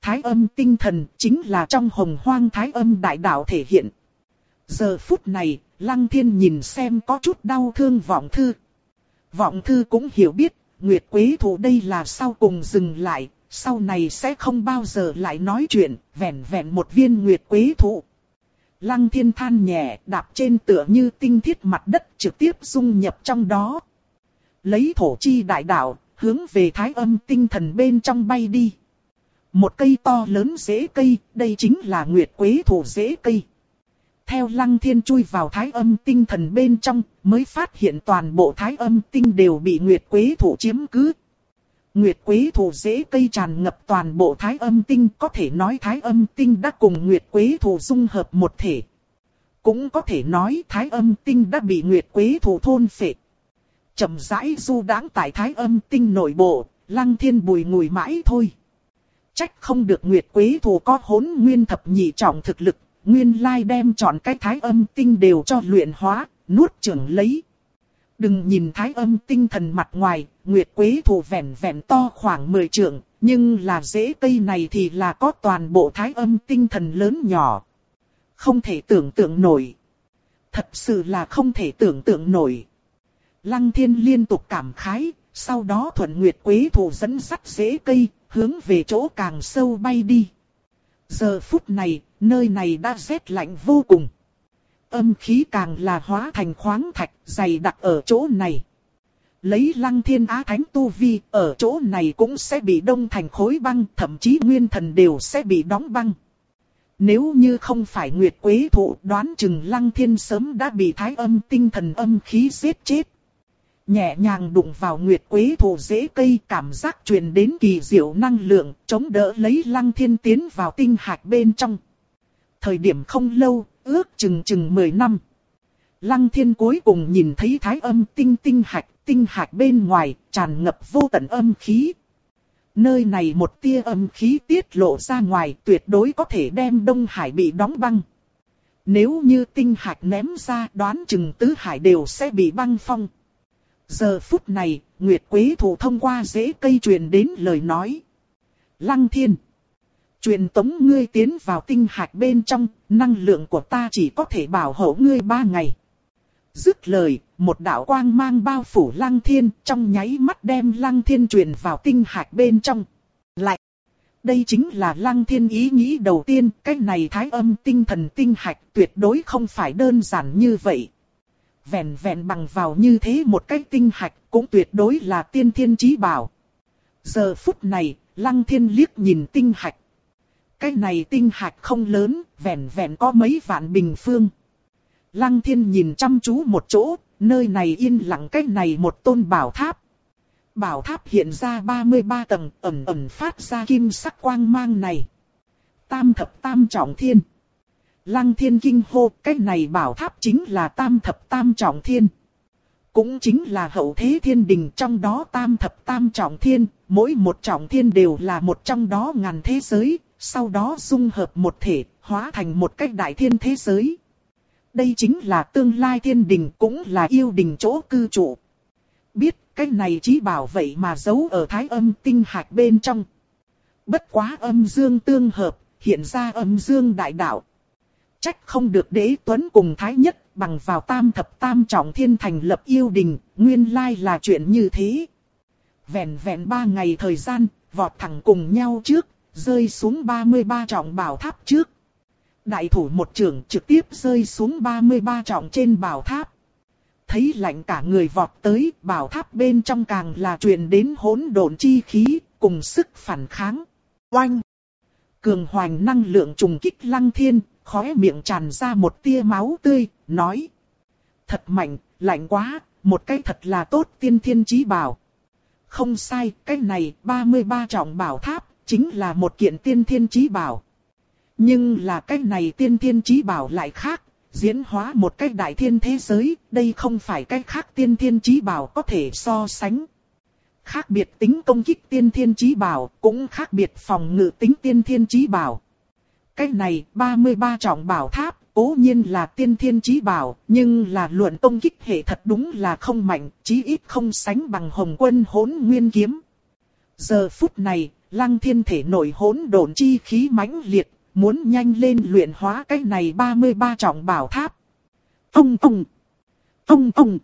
Thái âm tinh thần chính là trong hồng hoang thái âm đại đạo thể hiện. Giờ phút này, Lăng Thiên nhìn xem có chút đau thương vọng thư. Vọng thư cũng hiểu biết, Nguyệt Quế Thủ đây là sau cùng dừng lại, sau này sẽ không bao giờ lại nói chuyện, vẹn vẹn một viên nguyệt quế thụ. Lăng thiên than nhẹ, đạp trên tựa như tinh thiết mặt đất trực tiếp dung nhập trong đó. Lấy thổ chi đại đạo, hướng về thái âm tinh thần bên trong bay đi. Một cây to lớn rễ cây, đây chính là nguyệt quế thụ rễ cây. Theo lăng thiên chui vào thái âm tinh thần bên trong, mới phát hiện toàn bộ thái âm tinh đều bị nguyệt quế thụ chiếm cứ. Nguyệt quế thủ dễ cây tràn ngập toàn bộ thái âm tinh có thể nói thái âm tinh đã cùng nguyệt quế thủ dung hợp một thể. Cũng có thể nói thái âm tinh đã bị nguyệt quế thủ thôn phệ. chậm rãi du đáng tại thái âm tinh nội bộ, lăng thiên bùi ngùi mãi thôi. Trách không được Nguyệt Quế Thù có hốn nguyên thập nhị trọng thực lực, nguyên lai đem chọn cái thái âm tinh đều cho luyện hóa, nuốt trưởng lấy. Đừng nhìn thái âm tinh thần mặt ngoài, Nguyệt Quế Thụ vẹn vẹn to khoảng 10 trượng, nhưng là rễ cây này thì là có toàn bộ thái âm tinh thần lớn nhỏ. Không thể tưởng tượng nổi. Thật sự là không thể tưởng tượng nổi. Lăng thiên liên tục cảm khái, sau đó thuận Nguyệt Quế Thụ dẫn sắt rễ cây, hướng về chỗ càng sâu bay đi. Giờ phút này, nơi này đã rét lạnh vô cùng. Âm khí càng là hóa thành khoáng thạch dày đặc ở chỗ này. Lấy lăng thiên á thánh tu vi, ở chỗ này cũng sẽ bị đông thành khối băng, thậm chí nguyên thần đều sẽ bị đóng băng. Nếu như không phải Nguyệt Quế Thụ đoán chừng lăng thiên sớm đã bị thái âm tinh thần âm khí giết chết. Nhẹ nhàng đụng vào Nguyệt Quế Thụ dễ cây cảm giác truyền đến kỳ diệu năng lượng, chống đỡ lấy lăng thiên tiến vào tinh hạch bên trong. Thời điểm không lâu, ước chừng chừng 10 năm. Lăng thiên cuối cùng nhìn thấy thái âm tinh tinh hạch, tinh hạch bên ngoài, tràn ngập vô tận âm khí. Nơi này một tia âm khí tiết lộ ra ngoài tuyệt đối có thể đem Đông Hải bị đóng băng. Nếu như tinh hạch ném ra đoán chừng tứ hải đều sẽ bị băng phong. Giờ phút này, Nguyệt Quế Thủ thông qua rễ cây truyền đến lời nói. Lăng thiên. Truyền tống ngươi tiến vào tinh hạch bên trong, năng lượng của ta chỉ có thể bảo hộ ngươi ba ngày. Dứt lời, một đạo quang mang bao phủ lăng thiên, trong nháy mắt đem lăng thiên truyền vào tinh hạch bên trong. Lại, đây chính là lăng thiên ý nghĩ đầu tiên, cái này thái âm tinh thần tinh hạch tuyệt đối không phải đơn giản như vậy. Vẹn vẹn bằng vào như thế một cái tinh hạch cũng tuyệt đối là tiên thiên trí bảo. Giờ phút này, lăng thiên liếc nhìn tinh hạch. Cái này tinh hạch không lớn, vẹn vẹn có mấy vạn bình phương. Lăng thiên nhìn chăm chú một chỗ, nơi này yên lặng cách này một tôn bảo tháp. Bảo tháp hiện ra 33 tầng, ẩm ẩm phát ra kim sắc quang mang này. Tam thập tam trọng thiên. Lăng thiên kinh hô, cái này bảo tháp chính là tam thập tam trọng thiên. Cũng chính là hậu thế thiên đình trong đó tam thập tam trọng thiên, mỗi một trọng thiên đều là một trong đó ngàn thế giới, sau đó dung hợp một thể, hóa thành một cách đại thiên thế giới. Đây chính là tương lai thiên đình cũng là yêu đình chỗ cư trụ. Biết cái này chỉ bảo vậy mà giấu ở thái âm tinh hạch bên trong. Bất quá âm dương tương hợp, hiện ra âm dương đại đạo. Trách không được đế tuấn cùng thái nhất bằng vào tam thập tam trọng thiên thành lập yêu đình, nguyên lai là chuyện như thế. Vẹn vẹn ba ngày thời gian, vọt thẳng cùng nhau trước, rơi xuống 33 trọng bảo tháp trước. Đại thủ một trưởng trực tiếp rơi xuống 33 trọng trên bảo tháp. Thấy lạnh cả người vọt tới, bảo tháp bên trong càng là truyền đến hỗn độn chi khí, cùng sức phản kháng. Oanh! Cường hoành năng lượng trùng kích lăng thiên, khóe miệng tràn ra một tia máu tươi, nói. Thật mạnh, lạnh quá, một cái thật là tốt tiên thiên chí bảo. Không sai, cái này 33 trọng bảo tháp, chính là một kiện tiên thiên chí bảo. Nhưng là cái này tiên thiên chí bảo lại khác, diễn hóa một cái đại thiên thế giới, đây không phải cái khác tiên thiên chí bảo có thể so sánh. Khác biệt tính công kích tiên thiên chí bảo, cũng khác biệt phòng ngự tính tiên thiên chí bảo. Cái này 33 trọng bảo tháp, cố nhiên là tiên thiên chí bảo, nhưng là luận công kích hệ thật đúng là không mạnh, chí ít không sánh bằng hồng quân hỗn nguyên kiếm. Giờ phút này, lăng thiên thể nổi hỗn độn chi khí mãnh liệt, muốn nhanh lên luyện hóa cái này 33 trọng bảo tháp. Ông ông! Ông ông!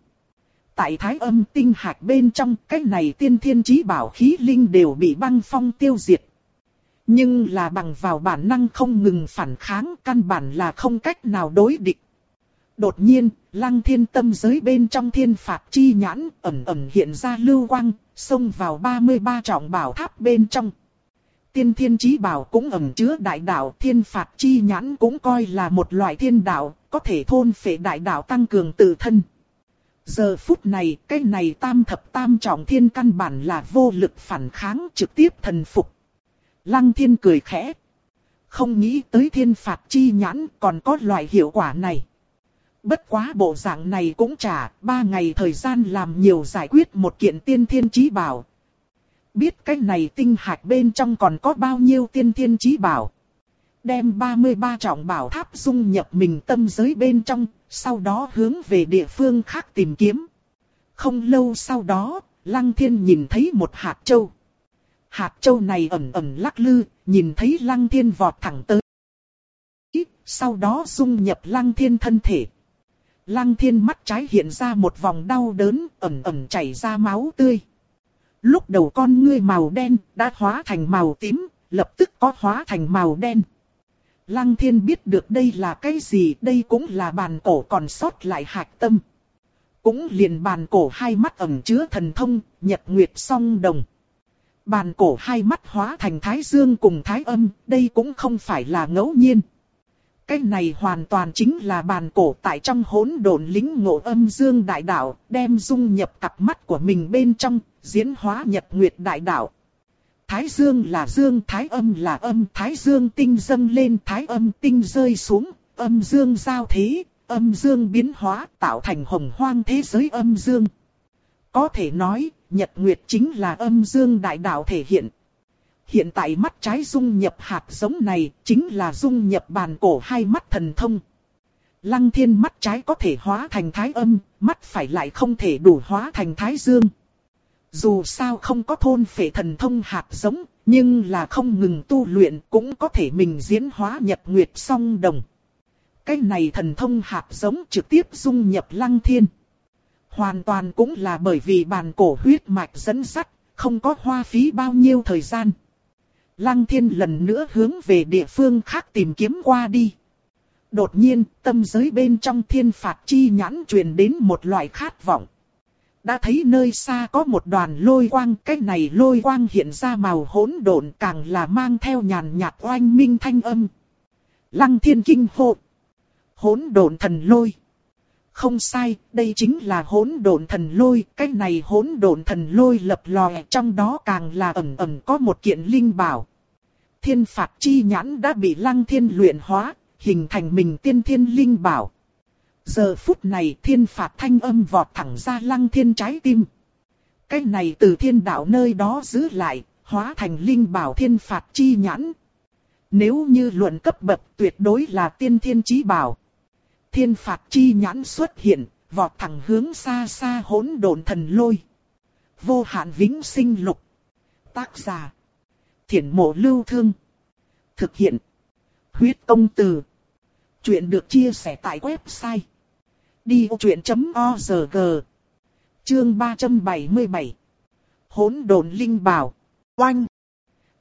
Tại thái âm tinh hạch bên trong cái này tiên thiên trí bảo khí linh đều bị băng phong tiêu diệt. Nhưng là bằng vào bản năng không ngừng phản kháng căn bản là không cách nào đối địch. Đột nhiên, lăng thiên tâm giới bên trong thiên phạt chi nhãn ẩn ẩn hiện ra lưu quang, xông vào 33 trọng bảo tháp bên trong tiên thiên chí bảo cũng ẩn chứa đại đạo, thiên phạt chi nhãn cũng coi là một loại thiên đạo, có thể thôn phệ đại đạo tăng cường tự thân. Giờ phút này, cái này tam thập tam trọng thiên căn bản là vô lực phản kháng trực tiếp thần phục. Lăng thiên cười khẽ. Không nghĩ tới thiên phạt chi nhãn còn có loại hiệu quả này. Bất quá bộ dạng này cũng trả, ba ngày thời gian làm nhiều giải quyết một kiện tiên thiên chí bảo, Biết cái này tinh hạch bên trong còn có bao nhiêu tiên thiên chí bảo. Đem 33 trọng bảo tháp dung nhập mình tâm giới bên trong, sau đó hướng về địa phương khác tìm kiếm. Không lâu sau đó, Lăng Thiên nhìn thấy một hạt châu. Hạt châu này ẩm ẩm lắc lư, nhìn thấy Lăng Thiên vọt thẳng tới. Sau đó dung nhập Lăng Thiên thân thể. Lăng Thiên mắt trái hiện ra một vòng đau đớn, ẩm ẩm chảy ra máu tươi. Lúc đầu con ngươi màu đen đã hóa thành màu tím, lập tức có hóa thành màu đen. Lăng Thiên biết được đây là cái gì, đây cũng là bàn cổ còn sót lại hạch tâm. Cũng liền bàn cổ hai mắt ẩn chứa thần thông, nhật nguyệt song đồng. Bàn cổ hai mắt hóa thành thái dương cùng thái âm, đây cũng không phải là ngẫu nhiên. Cái này hoàn toàn chính là bàn cổ tại trong hỗn độn lính ngộ âm dương đại đạo, đem dung nhập cặp mắt của mình bên trong, diễn hóa nhật nguyệt đại đạo. Thái dương là dương, thái âm là âm, thái dương tinh dâng lên, thái âm tinh rơi xuống, âm dương giao thế, âm dương biến hóa tạo thành hồng hoang thế giới âm dương. Có thể nói, nhật nguyệt chính là âm dương đại đạo thể hiện. Hiện tại mắt trái dung nhập hạt giống này, chính là dung nhập bàn cổ hai mắt thần thông. Lăng thiên mắt trái có thể hóa thành thái âm, mắt phải lại không thể đủ hóa thành thái dương. Dù sao không có thôn phệ thần thông hạt giống, nhưng là không ngừng tu luyện cũng có thể mình diễn hóa nhật nguyệt song đồng. Cái này thần thông hạt giống trực tiếp dung nhập lăng thiên. Hoàn toàn cũng là bởi vì bàn cổ huyết mạch dẫn sắt, không có hoa phí bao nhiêu thời gian. Lăng thiên lần nữa hướng về địa phương khác tìm kiếm qua đi. Đột nhiên, tâm giới bên trong thiên phạt chi nhãn truyền đến một loại khát vọng. Đã thấy nơi xa có một đoàn lôi quang, cái này lôi quang hiện ra màu hỗn độn càng là mang theo nhàn nhạt oanh minh thanh âm. Lăng thiên kinh hộ. Hỗn độn thần lôi. Không sai, đây chính là hỗn độn thần lôi, cái này hỗn độn thần lôi lập lòe trong đó càng là ẩn ẩn có một kiện linh bảo. Thiên phạt chi nhãn đã bị lăng thiên luyện hóa, hình thành mình tiên thiên linh bảo. Giờ phút này thiên phạt thanh âm vọt thẳng ra lăng thiên trái tim. Cái này từ thiên đạo nơi đó giữ lại, hóa thành linh bảo thiên phạt chi nhãn. Nếu như luận cấp bậc tuyệt đối là tiên thiên chí bảo thiên phạt chi nhãn xuất hiện, vọt thẳng hướng xa xa hỗn độn thần lôi. Vô hạn vĩnh sinh lục. Tác giả. Thiển mộ lưu thương. Thực hiện. Huyết công từ. Chuyện được chia sẻ tại website. Đi vô chuyện.org Chương 377 Hỗn độn linh bảo. Oanh.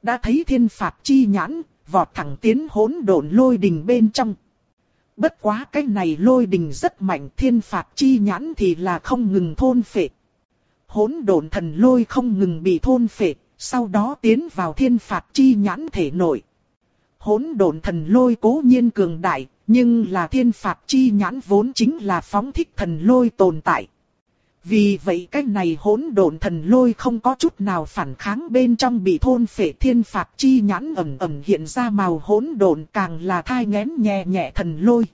Đã thấy thiên phạt chi nhãn, vọt thẳng tiến hỗn độn lôi đình bên trong. Bất quá cái này lôi đình rất mạnh thiên phạt chi nhãn thì là không ngừng thôn phệ. Hỗn độn thần lôi không ngừng bị thôn phệ, sau đó tiến vào thiên phạt chi nhãn thể nội. Hỗn độn thần lôi cố nhiên cường đại, nhưng là thiên phạt chi nhãn vốn chính là phóng thích thần lôi tồn tại. Vì vậy cái này hỗn độn thần lôi không có chút nào phản kháng bên trong bị thôn phệ thiên phạt chi nhãn ẩm ẩm hiện ra màu hỗn độn càng là thai ngén nhẹ nhẹ thần lôi.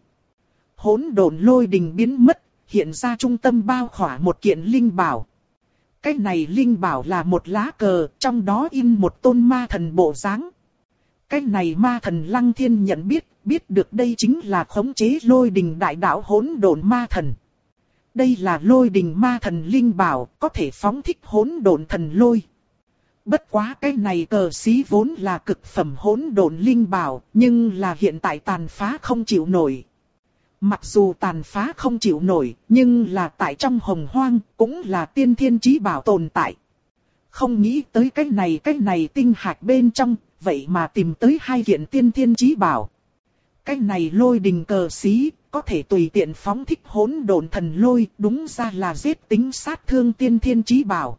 Hỗn độn lôi đình biến mất, hiện ra trung tâm bao khỏa một kiện linh bảo. Cái này linh bảo là một lá cờ, trong đó in một tôn ma thần bộ dáng. Cái này ma thần lăng thiên nhận biết, biết được đây chính là khống chế lôi đình đại đạo hỗn độn ma thần. Đây là lôi đình ma thần linh bảo, có thể phóng thích hỗn độn thần lôi. Bất quá cái này cờ xí vốn là cực phẩm hỗn độn linh bảo, nhưng là hiện tại tàn phá không chịu nổi. Mặc dù tàn phá không chịu nổi, nhưng là tại trong hồng hoang, cũng là tiên thiên trí bảo tồn tại. Không nghĩ tới cái này cái này tinh hạt bên trong, vậy mà tìm tới hai kiện tiên thiên chí bảo. Cái này lôi đình cờ xí, có thể tùy tiện phóng thích hỗn độn thần lôi, đúng ra là giết tính sát thương tiên thiên chí bảo.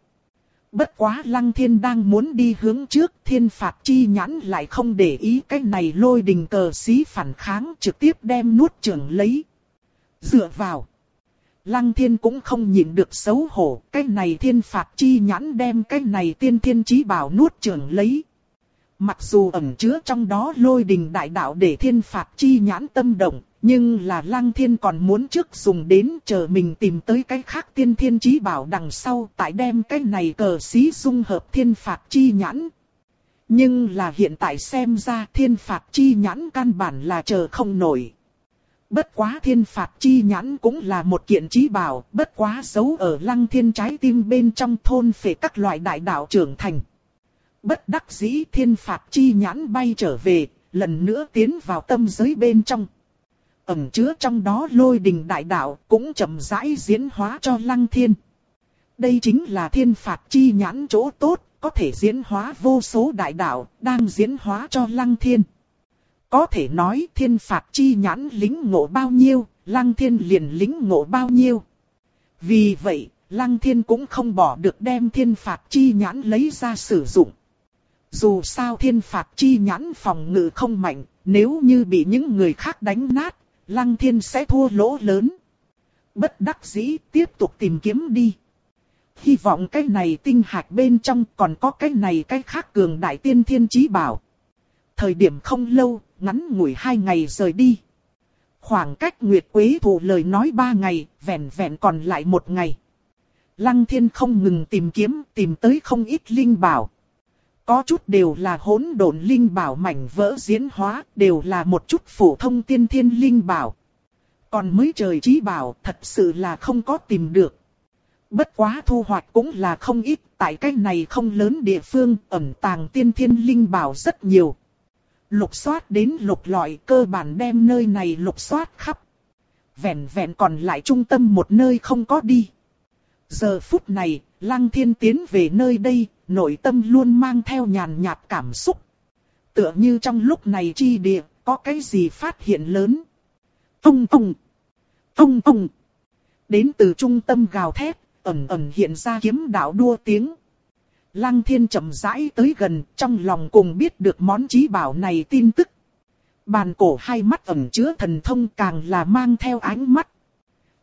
Bất quá lăng thiên đang muốn đi hướng trước, thiên phạt chi nhãn lại không để ý cái này lôi đình cờ xí phản kháng trực tiếp đem nuốt trưởng lấy. Dựa vào. Lăng thiên cũng không nhịn được xấu hổ, cái này thiên phạt chi nhãn đem cái này tiên thiên chí bảo nuốt trưởng lấy. Mặc dù ẩn chứa trong đó lôi đình đại đạo để thiên phạt chi nhãn tâm động, Nhưng là lăng thiên còn muốn trước dùng đến chờ mình tìm tới cái khác tiên thiên trí bảo đằng sau tại đem cái này cờ xí dung hợp thiên phạt chi nhãn. Nhưng là hiện tại xem ra thiên phạt chi nhãn căn bản là chờ không nổi. Bất quá thiên phạt chi nhãn cũng là một kiện trí bảo, bất quá giấu ở lăng thiên trái tim bên trong thôn phệ các loại đại đạo trưởng thành. Bất đắc dĩ thiên phạt chi nhãn bay trở về, lần nữa tiến vào tâm giới bên trong. Ẩm chứa trong đó lôi đình đại đạo cũng chậm rãi diễn hóa cho lăng thiên. Đây chính là thiên phạt chi nhãn chỗ tốt, có thể diễn hóa vô số đại đạo, đang diễn hóa cho lăng thiên. Có thể nói thiên phạt chi nhãn lính ngộ bao nhiêu, lăng thiên liền lính ngộ bao nhiêu. Vì vậy, lăng thiên cũng không bỏ được đem thiên phạt chi nhãn lấy ra sử dụng. Dù sao thiên phạt chi nhãn phòng ngự không mạnh, nếu như bị những người khác đánh nát, lăng thiên sẽ thua lỗ lớn. Bất đắc dĩ tiếp tục tìm kiếm đi. Hy vọng cái này tinh hạch bên trong còn có cái này cái khác cường đại tiên thiên chí bảo. Thời điểm không lâu, ngắn ngủi hai ngày rời đi. Khoảng cách Nguyệt Quế thủ lời nói ba ngày, vẹn vẹn còn lại một ngày. Lăng thiên không ngừng tìm kiếm, tìm tới không ít linh bảo. Có chút đều là hỗn độn linh bảo mảnh vỡ diễn hóa, đều là một chút phổ thông tiên thiên linh bảo. Còn mới trời trí bảo thật sự là không có tìm được. Bất quá thu hoạch cũng là không ít, tại cái này không lớn địa phương, ẩn tàng tiên thiên linh bảo rất nhiều. Lục soát đến lục lọi cơ bản đem nơi này lục soát khắp. Vẹn vẹn còn lại trung tâm một nơi không có đi. Giờ phút này, Lăng Thiên tiến về nơi đây, nội tâm luôn mang theo nhàn nhạt cảm xúc. Tựa như trong lúc này chi địa, có cái gì phát hiện lớn. Ông ông! Ông ông! Đến từ trung tâm gào thét, ẩn ẩn hiện ra kiếm đạo đua tiếng. Lăng thiên chậm rãi tới gần, trong lòng cùng biết được món trí bảo này tin tức. Bàn cổ hai mắt ẩn chứa thần thông càng là mang theo ánh mắt.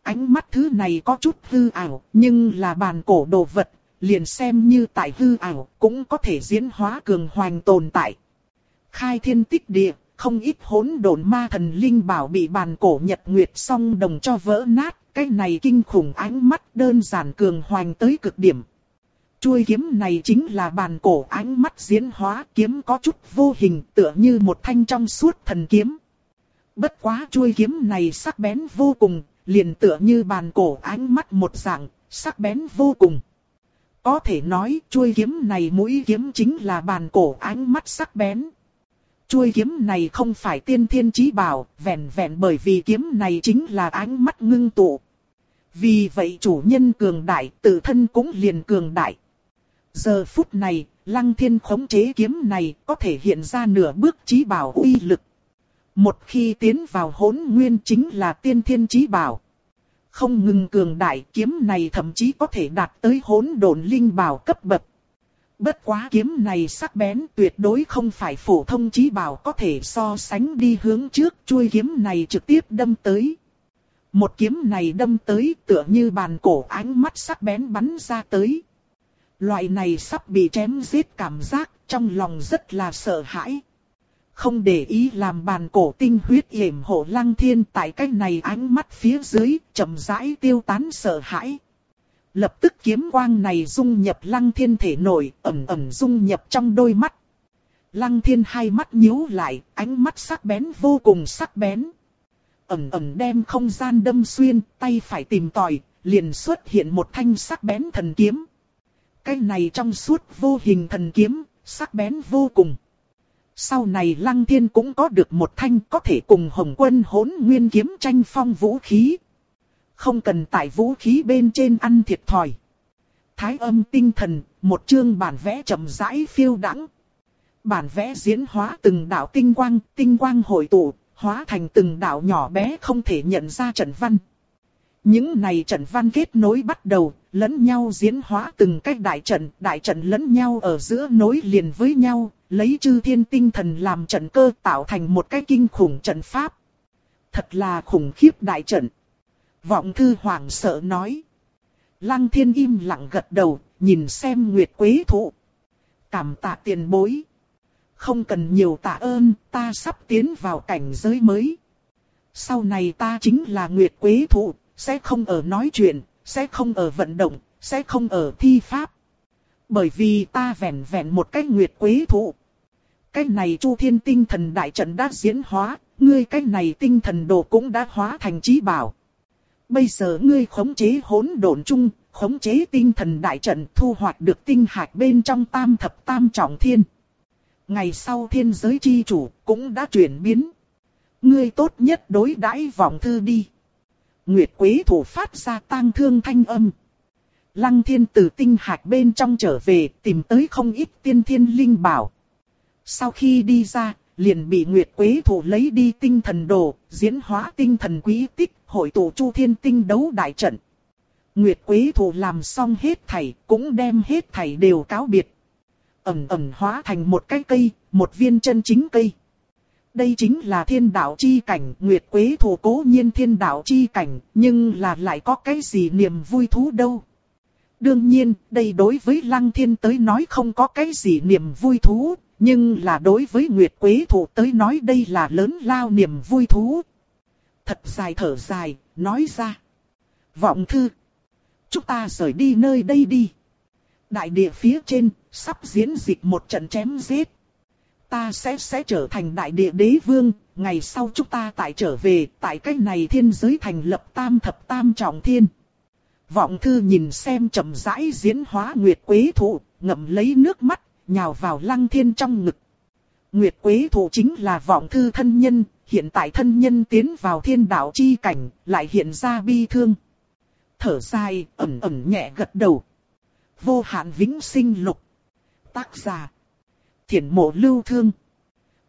Ánh mắt thứ này có chút hư ảo, nhưng là bàn cổ đồ vật, liền xem như tại hư ảo, cũng có thể diễn hóa cường hoành tồn tại. Khai thiên tích địa, không ít hỗn độn ma thần linh bảo bị bàn cổ nhật nguyệt song đồng cho vỡ nát, cái này kinh khủng ánh mắt đơn giản cường hoành tới cực điểm. Chuôi kiếm này chính là bàn cổ ánh mắt diễn hóa kiếm có chút vô hình tựa như một thanh trong suốt thần kiếm. Bất quá chuôi kiếm này sắc bén vô cùng, liền tựa như bàn cổ ánh mắt một dạng, sắc bén vô cùng. Có thể nói chuôi kiếm này mũi kiếm chính là bàn cổ ánh mắt sắc bén. Chuôi kiếm này không phải tiên thiên chí bảo, vẹn vẹn bởi vì kiếm này chính là ánh mắt ngưng tụ. Vì vậy chủ nhân cường đại, tự thân cũng liền cường đại. Giờ phút này, lăng thiên khống chế kiếm này có thể hiện ra nửa bước chí bảo uy lực. Một khi tiến vào hỗn nguyên chính là tiên thiên chí bảo. Không ngừng cường đại kiếm này thậm chí có thể đạt tới hỗn độn linh bảo cấp bậc. Bất quá kiếm này sắc bén tuyệt đối không phải phổ thông chí bảo có thể so sánh đi hướng trước, chuôi kiếm này trực tiếp đâm tới. Một kiếm này đâm tới tựa như bàn cổ ánh mắt sắc bén bắn ra tới. Loại này sắp bị chém giết cảm giác trong lòng rất là sợ hãi. Không để ý làm bàn cổ tinh huyết yểm hộ lăng thiên tại cái này ánh mắt phía dưới chậm rãi tiêu tán sợ hãi. Lập tức kiếm quang này dung nhập lăng thiên thể nổi ẩm ẩm dung nhập trong đôi mắt. Lăng thiên hai mắt nhíu lại, ánh mắt sắc bén vô cùng sắc bén. Ẩm ẩm đem không gian đâm xuyên, tay phải tìm tòi, liền xuất hiện một thanh sắc bén thần kiếm. Cái này trong suốt vô hình thần kiếm, sắc bén vô cùng. Sau này Lăng Thiên cũng có được một thanh có thể cùng Hồng Quân hỗn nguyên kiếm tranh phong vũ khí. Không cần tại vũ khí bên trên ăn thiệt thòi. Thái âm tinh thần, một chương bản vẽ chậm rãi phiêu đãng. Bản vẽ diễn hóa từng đạo tinh quang, tinh quang hội tụ, hóa thành từng đạo nhỏ bé không thể nhận ra trận văn. Những này trận văn kết nối bắt đầu, lẫn nhau diễn hóa từng cách đại trận, đại trận lẫn nhau ở giữa nối liền với nhau, lấy chư thiên tinh thần làm trận cơ tạo thành một cái kinh khủng trận pháp. Thật là khủng khiếp đại trận. Vọng thư hoàng sợ nói. Lăng thiên im lặng gật đầu, nhìn xem Nguyệt Quế thụ. Cảm tạ tiền bối. Không cần nhiều tạ ơn, ta sắp tiến vào cảnh giới mới. Sau này ta chính là Nguyệt Quế Thụ, sẽ không ở nói chuyện, sẽ không ở vận động, sẽ không ở thi pháp. Bởi vì ta vẹn vẹn một cái Nguyệt Quế Thụ. Cái này Chu Thiên Tinh Thần Đại Trận đã diễn hóa, ngươi cái này tinh thần đồ cũng đã hóa thành trí bảo. Bây giờ ngươi khống chế hỗn độn chung, khống chế tinh thần đại trận thu hoạch được tinh hạch bên trong tam thập tam trọng thiên. Ngày sau thiên giới chi chủ cũng đã chuyển biến. Ngươi tốt nhất đối đãi vọng thư đi. Nguyệt Quế thủ phát ra tang thương thanh âm. Lăng thiên từ tinh hạch bên trong trở về tìm tới không ít tiên thiên linh bảo. Sau khi đi ra, liền bị Nguyệt Quế thủ lấy đi tinh thần đồ, diễn hóa tinh thần quý tích, hội tụ chu thiên tinh đấu đại trận. Nguyệt Quế thủ làm xong hết thảy, cũng đem hết thảy đều cáo biệt. Ẩm ẩm hóa thành một cái cây, một viên chân chính cây. Đây chính là thiên đạo chi cảnh, Nguyệt Quế thủ cố nhiên thiên đạo chi cảnh, nhưng là lại có cái gì niềm vui thú đâu. Đương nhiên, đây đối với Lăng Thiên tới nói không có cái gì niềm vui thú, nhưng là đối với Nguyệt Quế thủ tới nói đây là lớn lao niềm vui thú. Thật dài thở dài, nói ra. Vọng thư. Chúng ta rời đi nơi đây đi. Đại địa phía trên, sắp diễn dịch một trận chém giết. Ta sẽ sẽ trở thành đại địa đế vương, ngày sau chúng ta tại trở về, tại cái này thiên giới thành lập tam thập tam trọng thiên. Vọng thư nhìn xem chậm rãi diễn hóa nguyệt quế thụ, ngậm lấy nước mắt, nhào vào lăng thiên trong ngực. Nguyệt quế thụ chính là vọng thư thân nhân, hiện tại thân nhân tiến vào thiên đạo chi cảnh, lại hiện ra bi thương. Thở dài, ẩn ẩn nhẹ gật đầu. Vô hạn vĩnh sinh lục. Tác giả. Thiển mộ lưu thương.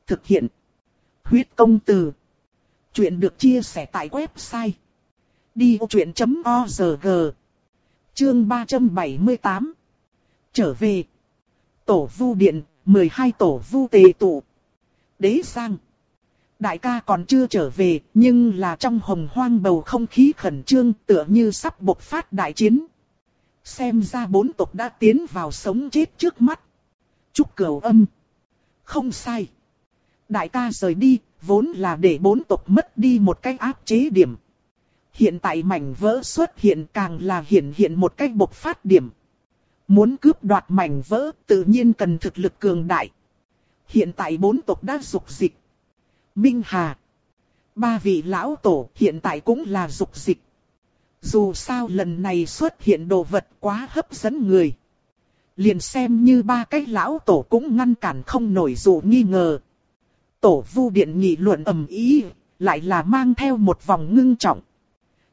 Thực hiện. Huyết công từ. Chuyện được chia sẻ tại website. Đi vô chuyện.org Chương 378 Trở về Tổ vu điện, 12 tổ vu tề tụ. Đế sang Đại ca còn chưa trở về, nhưng là trong hồng hoang bầu không khí khẩn trương tựa như sắp bộc phát đại chiến. Xem ra bốn tộc đã tiến vào sống chết trước mắt. Chúc cửu âm. Không sai. Đại ca rời đi, vốn là để bốn tộc mất đi một cái áp chế điểm. Hiện tại mảnh vỡ xuất hiện càng là hiện hiện một cách bộc phát điểm. Muốn cướp đoạt mảnh vỡ tự nhiên cần thực lực cường đại. Hiện tại bốn tộc đã dục dịch. Minh Hà. Ba vị lão tổ hiện tại cũng là dục dịch. Dù sao lần này xuất hiện đồ vật quá hấp dẫn người. Liền xem như ba cái lão tổ cũng ngăn cản không nổi dù nghi ngờ. Tổ vu điện nghị luận ầm ý, lại là mang theo một vòng ngưng trọng.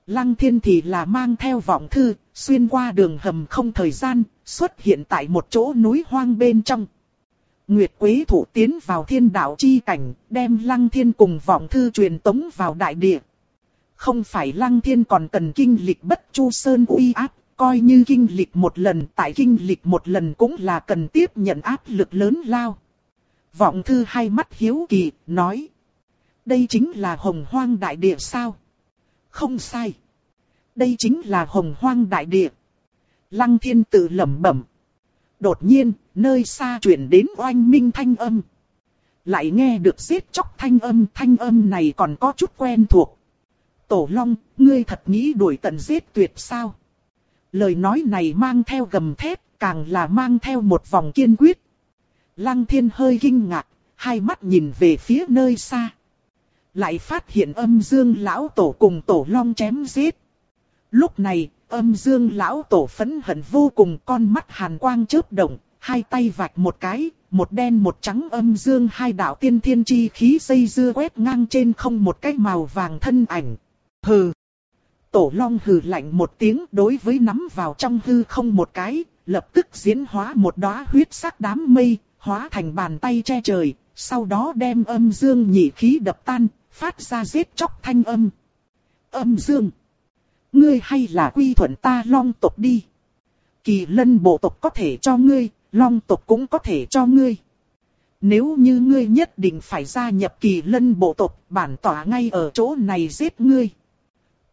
Lăng thiên thì là mang theo vọng thư, xuyên qua đường hầm không thời gian, xuất hiện tại một chỗ núi hoang bên trong. Nguyệt Quế thủ tiến vào thiên đạo chi cảnh, đem lăng thiên cùng vọng thư truyền tống vào đại địa. Không phải lăng thiên còn cần kinh lịch bất chu sơn uy áp, coi như kinh lịch một lần tại kinh lịch một lần cũng là cần tiếp nhận áp lực lớn lao. Vọng thư hai mắt hiếu kỳ, nói. Đây chính là hồng hoang đại địa sao? Không sai. Đây chính là hồng hoang đại địa. Lăng thiên tự lẩm bẩm. Đột nhiên, nơi xa chuyển đến oanh minh thanh âm. Lại nghe được giết chóc thanh âm, thanh âm này còn có chút quen thuộc. Tổ Long, ngươi thật nghĩ đuổi tận giết tuyệt sao? Lời nói này mang theo gầm thép, càng là mang theo một vòng kiên quyết. Lăng thiên hơi kinh ngạc, hai mắt nhìn về phía nơi xa. Lại phát hiện âm dương lão tổ cùng tổ long chém giết. Lúc này, âm dương lão tổ phẫn hận vô cùng con mắt hàn quang chớp động, hai tay vạch một cái, một đen một trắng âm dương hai đạo tiên thiên chi khí dây dưa quét ngang trên không một cái màu vàng thân ảnh. Hừ! Tổ long hừ lạnh một tiếng đối với nắm vào trong hư không một cái, lập tức diễn hóa một đóa huyết sắc đám mây, hóa thành bàn tay che trời, sau đó đem âm dương nhị khí đập tan, phát ra giết chóc thanh âm. Âm dương! Ngươi hay là quy thuận ta long tộc đi. Kỳ lân bộ tộc có thể cho ngươi, long tộc cũng có thể cho ngươi. Nếu như ngươi nhất định phải gia nhập kỳ lân bộ tộc, bản tỏa ngay ở chỗ này giết ngươi.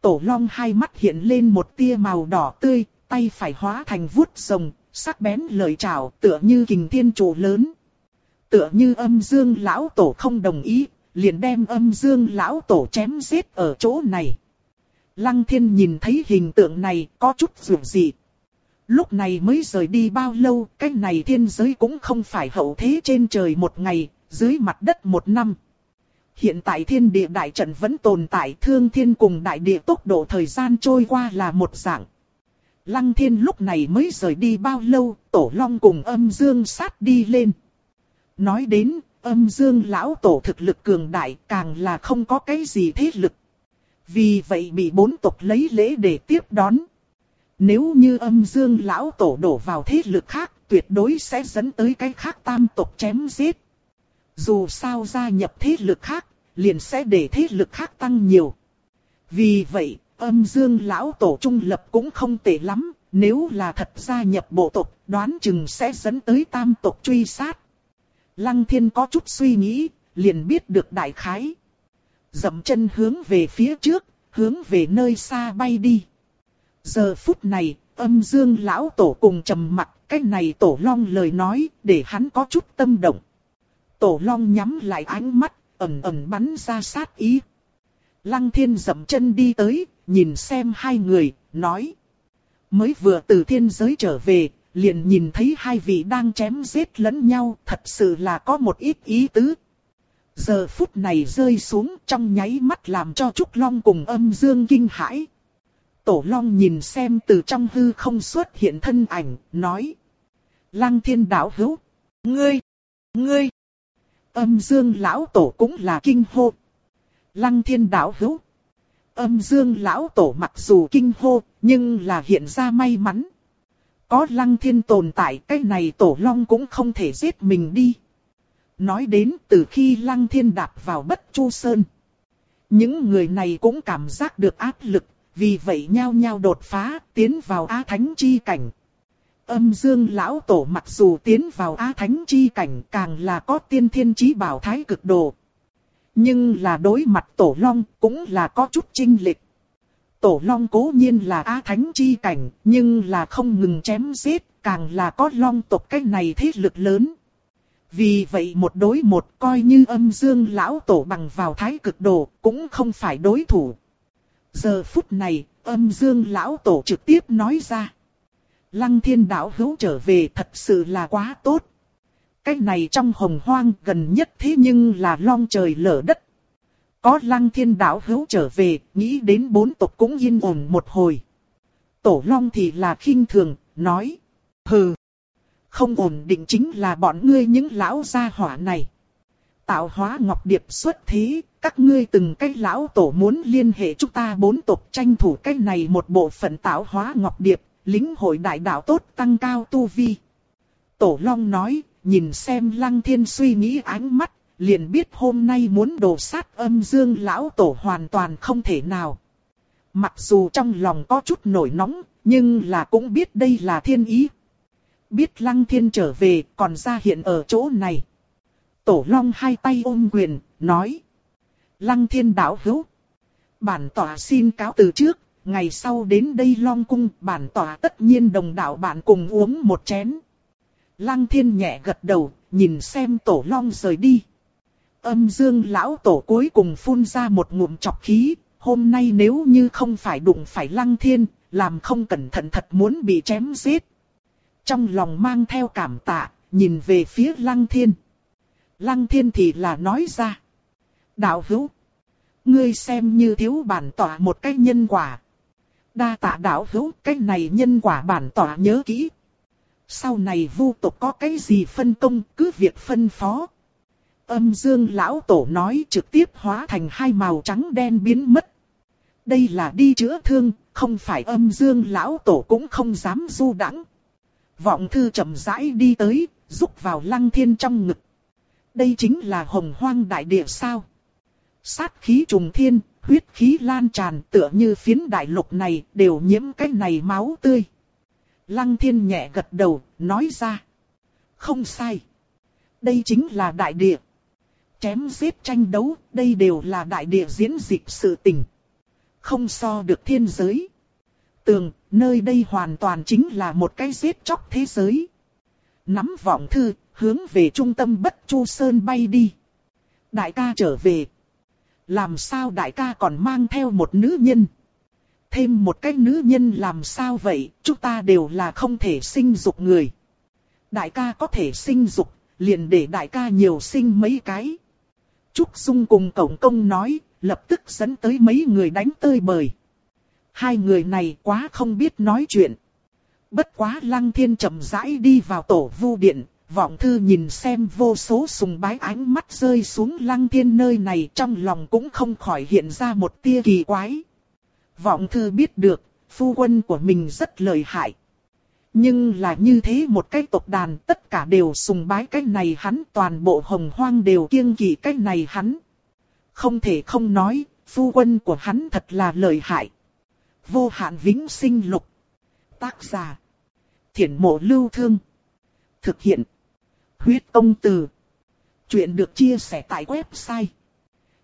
Tổ long hai mắt hiện lên một tia màu đỏ tươi, tay phải hóa thành vuốt rồng, sắc bén lời chào tựa như kình thiên chủ lớn. Tựa như âm dương lão tổ không đồng ý, liền đem âm dương lão tổ chém giết ở chỗ này. Lăng thiên nhìn thấy hình tượng này có chút dù gì. Lúc này mới rời đi bao lâu, cái này thiên giới cũng không phải hậu thế trên trời một ngày, dưới mặt đất một năm. Hiện tại thiên địa đại trận vẫn tồn tại thương thiên cùng đại địa tốc độ thời gian trôi qua là một dạng. Lăng thiên lúc này mới rời đi bao lâu, tổ long cùng âm dương sát đi lên. Nói đến, âm dương lão tổ thực lực cường đại càng là không có cái gì thế lực. Vì vậy bị bốn tộc lấy lễ để tiếp đón. Nếu như âm dương lão tổ đổ vào thế lực khác, tuyệt đối sẽ dẫn tới cái khác tam tộc chém giết. Dù sao gia nhập thế lực khác, liền sẽ để thế lực khác tăng nhiều. Vì vậy, âm dương lão tổ trung lập cũng không tệ lắm, nếu là thật gia nhập bộ tộc, đoán chừng sẽ dẫn tới tam tộc truy sát. Lăng thiên có chút suy nghĩ, liền biết được đại khái. Dậm chân hướng về phía trước, hướng về nơi xa bay đi. Giờ phút này, âm dương lão tổ cùng trầm mặt, cái này tổ long lời nói, để hắn có chút tâm động. Tổ long nhắm lại ánh mắt, ẩn ẩn bắn ra sát ý. Lăng thiên dậm chân đi tới, nhìn xem hai người, nói. Mới vừa từ thiên giới trở về, liền nhìn thấy hai vị đang chém giết lẫn nhau, thật sự là có một ít ý tứ. Giờ phút này rơi xuống trong nháy mắt làm cho Trúc Long cùng âm dương kinh hãi. Tổ Long nhìn xem từ trong hư không xuất hiện thân ảnh, nói. Lăng thiên đạo hữu, ngươi, ngươi. Âm dương lão tổ cũng là kinh hô. Lăng thiên đạo hữu. Âm dương lão tổ mặc dù kinh hô, nhưng là hiện ra may mắn. Có lăng thiên tồn tại cái này tổ long cũng không thể giết mình đi. Nói đến từ khi lăng thiên đạp vào bất chu sơn. Những người này cũng cảm giác được áp lực, vì vậy nhao nhao đột phá, tiến vào Á Thánh chi cảnh. Âm dương lão tổ mặc dù tiến vào Á Thánh chi cảnh càng là có tiên thiên trí bảo thái cực đồ. Nhưng là đối mặt tổ long cũng là có chút trinh lịch. Tổ long cố nhiên là Á Thánh chi cảnh, nhưng là không ngừng chém giết, càng là có long tộc cái này thế lực lớn. Vì vậy một đối một coi như âm dương lão tổ bằng vào thái cực đồ, cũng không phải đối thủ. Giờ phút này, âm dương lão tổ trực tiếp nói ra. Lăng thiên đạo hữu trở về thật sự là quá tốt. Cái này trong hồng hoang gần nhất thế nhưng là long trời lở đất. Có lăng thiên đạo hữu trở về, nghĩ đến bốn tộc cũng yên ổn một hồi. Tổ long thì là khinh thường, nói. Hừ, không ổn định chính là bọn ngươi những lão gia hỏa này. Tạo hóa ngọc điệp xuất thế, các ngươi từng cái lão tổ muốn liên hệ chúng ta bốn tộc tranh thủ cái này một bộ phận tạo hóa ngọc điệp, lính hội đại đạo tốt tăng cao tu vi. Tổ Long nói, nhìn xem lăng thiên suy nghĩ ánh mắt, liền biết hôm nay muốn đồ sát âm dương lão tổ hoàn toàn không thể nào. Mặc dù trong lòng có chút nổi nóng, nhưng là cũng biết đây là thiên ý. Biết lăng thiên trở về còn ra hiện ở chỗ này. Tổ long hai tay ôm quyền, nói. Lăng thiên đạo hữu. Bản tỏa xin cáo từ trước, ngày sau đến đây long cung, bản tỏa tất nhiên đồng đạo bạn cùng uống một chén. Lăng thiên nhẹ gật đầu, nhìn xem tổ long rời đi. Âm dương lão tổ cuối cùng phun ra một ngụm chọc khí, hôm nay nếu như không phải đụng phải lăng thiên, làm không cẩn thận thật muốn bị chém giết. Trong lòng mang theo cảm tạ, nhìn về phía lăng thiên. Lăng thiên thì là nói ra. Đạo hữu, ngươi xem như thiếu bản tỏa một cái nhân quả. Đa tạ đạo hữu, cái này nhân quả bản tỏa nhớ kỹ. Sau này vu tộc có cái gì phân công, cứ việc phân phó. Âm dương lão tổ nói trực tiếp hóa thành hai màu trắng đen biến mất. Đây là đi chữa thương, không phải âm dương lão tổ cũng không dám du đãng. Vọng thư chậm rãi đi tới, rúc vào lăng thiên trong ngực. Đây chính là hồng hoang đại địa sao. Sát khí trùng thiên, huyết khí lan tràn tựa như phiến đại lục này đều nhiễm cái này máu tươi. Lăng thiên nhẹ gật đầu, nói ra. Không sai. Đây chính là đại địa. Chém giết tranh đấu, đây đều là đại địa diễn dịch sự tình. Không so được thiên giới. Tường, nơi đây hoàn toàn chính là một cái giết chóc thế giới. Nắm vọng thư, hướng về trung tâm bất chu sơn bay đi. Đại ca trở về. Làm sao đại ca còn mang theo một nữ nhân? Thêm một cái nữ nhân làm sao vậy, chúng ta đều là không thể sinh dục người. Đại ca có thể sinh dục, liền để đại ca nhiều sinh mấy cái. Trúc Dung cùng Cổng Công nói, lập tức dẫn tới mấy người đánh tơi bời. Hai người này quá không biết nói chuyện. Bất quá Lăng Thiên chậm rãi đi vào tổ vu điện, vọng thư nhìn xem vô số sùng bái ánh mắt rơi xuống Lăng Thiên nơi này trong lòng cũng không khỏi hiện ra một tia kỳ quái. Vọng thư biết được, phu quân của mình rất lợi hại. Nhưng là như thế một cái tộc đàn tất cả đều sùng bái cái này hắn toàn bộ hồng hoang đều kiêng kỵ cái này hắn. Không thể không nói, phu quân của hắn thật là lợi hại. Vô hạn vĩnh sinh lục. Tác giả. Thiển mộ lưu thương. Thực hiện. Huyết công từ. Chuyện được chia sẻ tại website.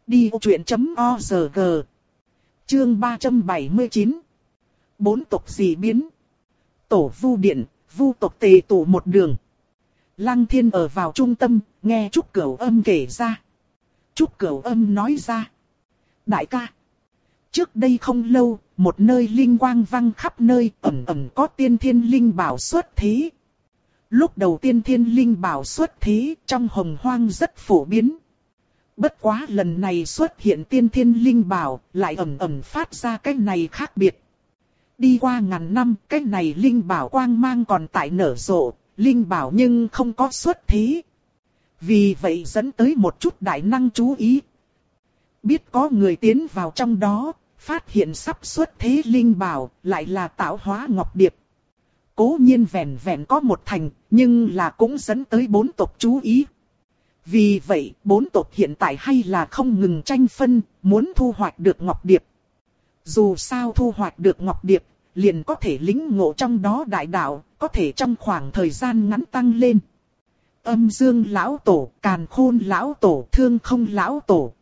Đi truyện.org Chương 379 Bốn tộc dị biến Tổ vu điện, vu tộc tề tụ một đường. Lăng thiên ở vào trung tâm, nghe Trúc Cửu âm kể ra. Trúc Cửu âm nói ra. Đại ca. Trước đây không lâu, một nơi linh quang văng khắp nơi ẩm ẩm có tiên thiên linh bảo xuất thế. Lúc đầu tiên thiên linh bảo xuất thế trong hồng hoang rất phổ biến. Bất quá lần này xuất hiện tiên thiên linh bảo lại ẩm ẩm phát ra cái này khác biệt. Đi qua ngàn năm, cái này linh bảo quang mang còn tại nở rộ, linh bảo nhưng không có xuất thế. Vì vậy dẫn tới một chút đại năng chú ý. Biết có người tiến vào trong đó, phát hiện sắp xuất thế linh bảo, lại là tạo hóa ngọc điệp. Cố nhiên vẹn vẹn có một thành, nhưng là cũng dẫn tới bốn tộc chú ý. Vì vậy, bốn tộc hiện tại hay là không ngừng tranh phân, muốn thu hoạch được ngọc điệp. Dù sao thu hoạch được ngọc điệp, liền có thể lính ngộ trong đó đại đạo, có thể trong khoảng thời gian ngắn tăng lên. Âm dương lão tổ, càn khôn lão tổ, thương không lão tổ.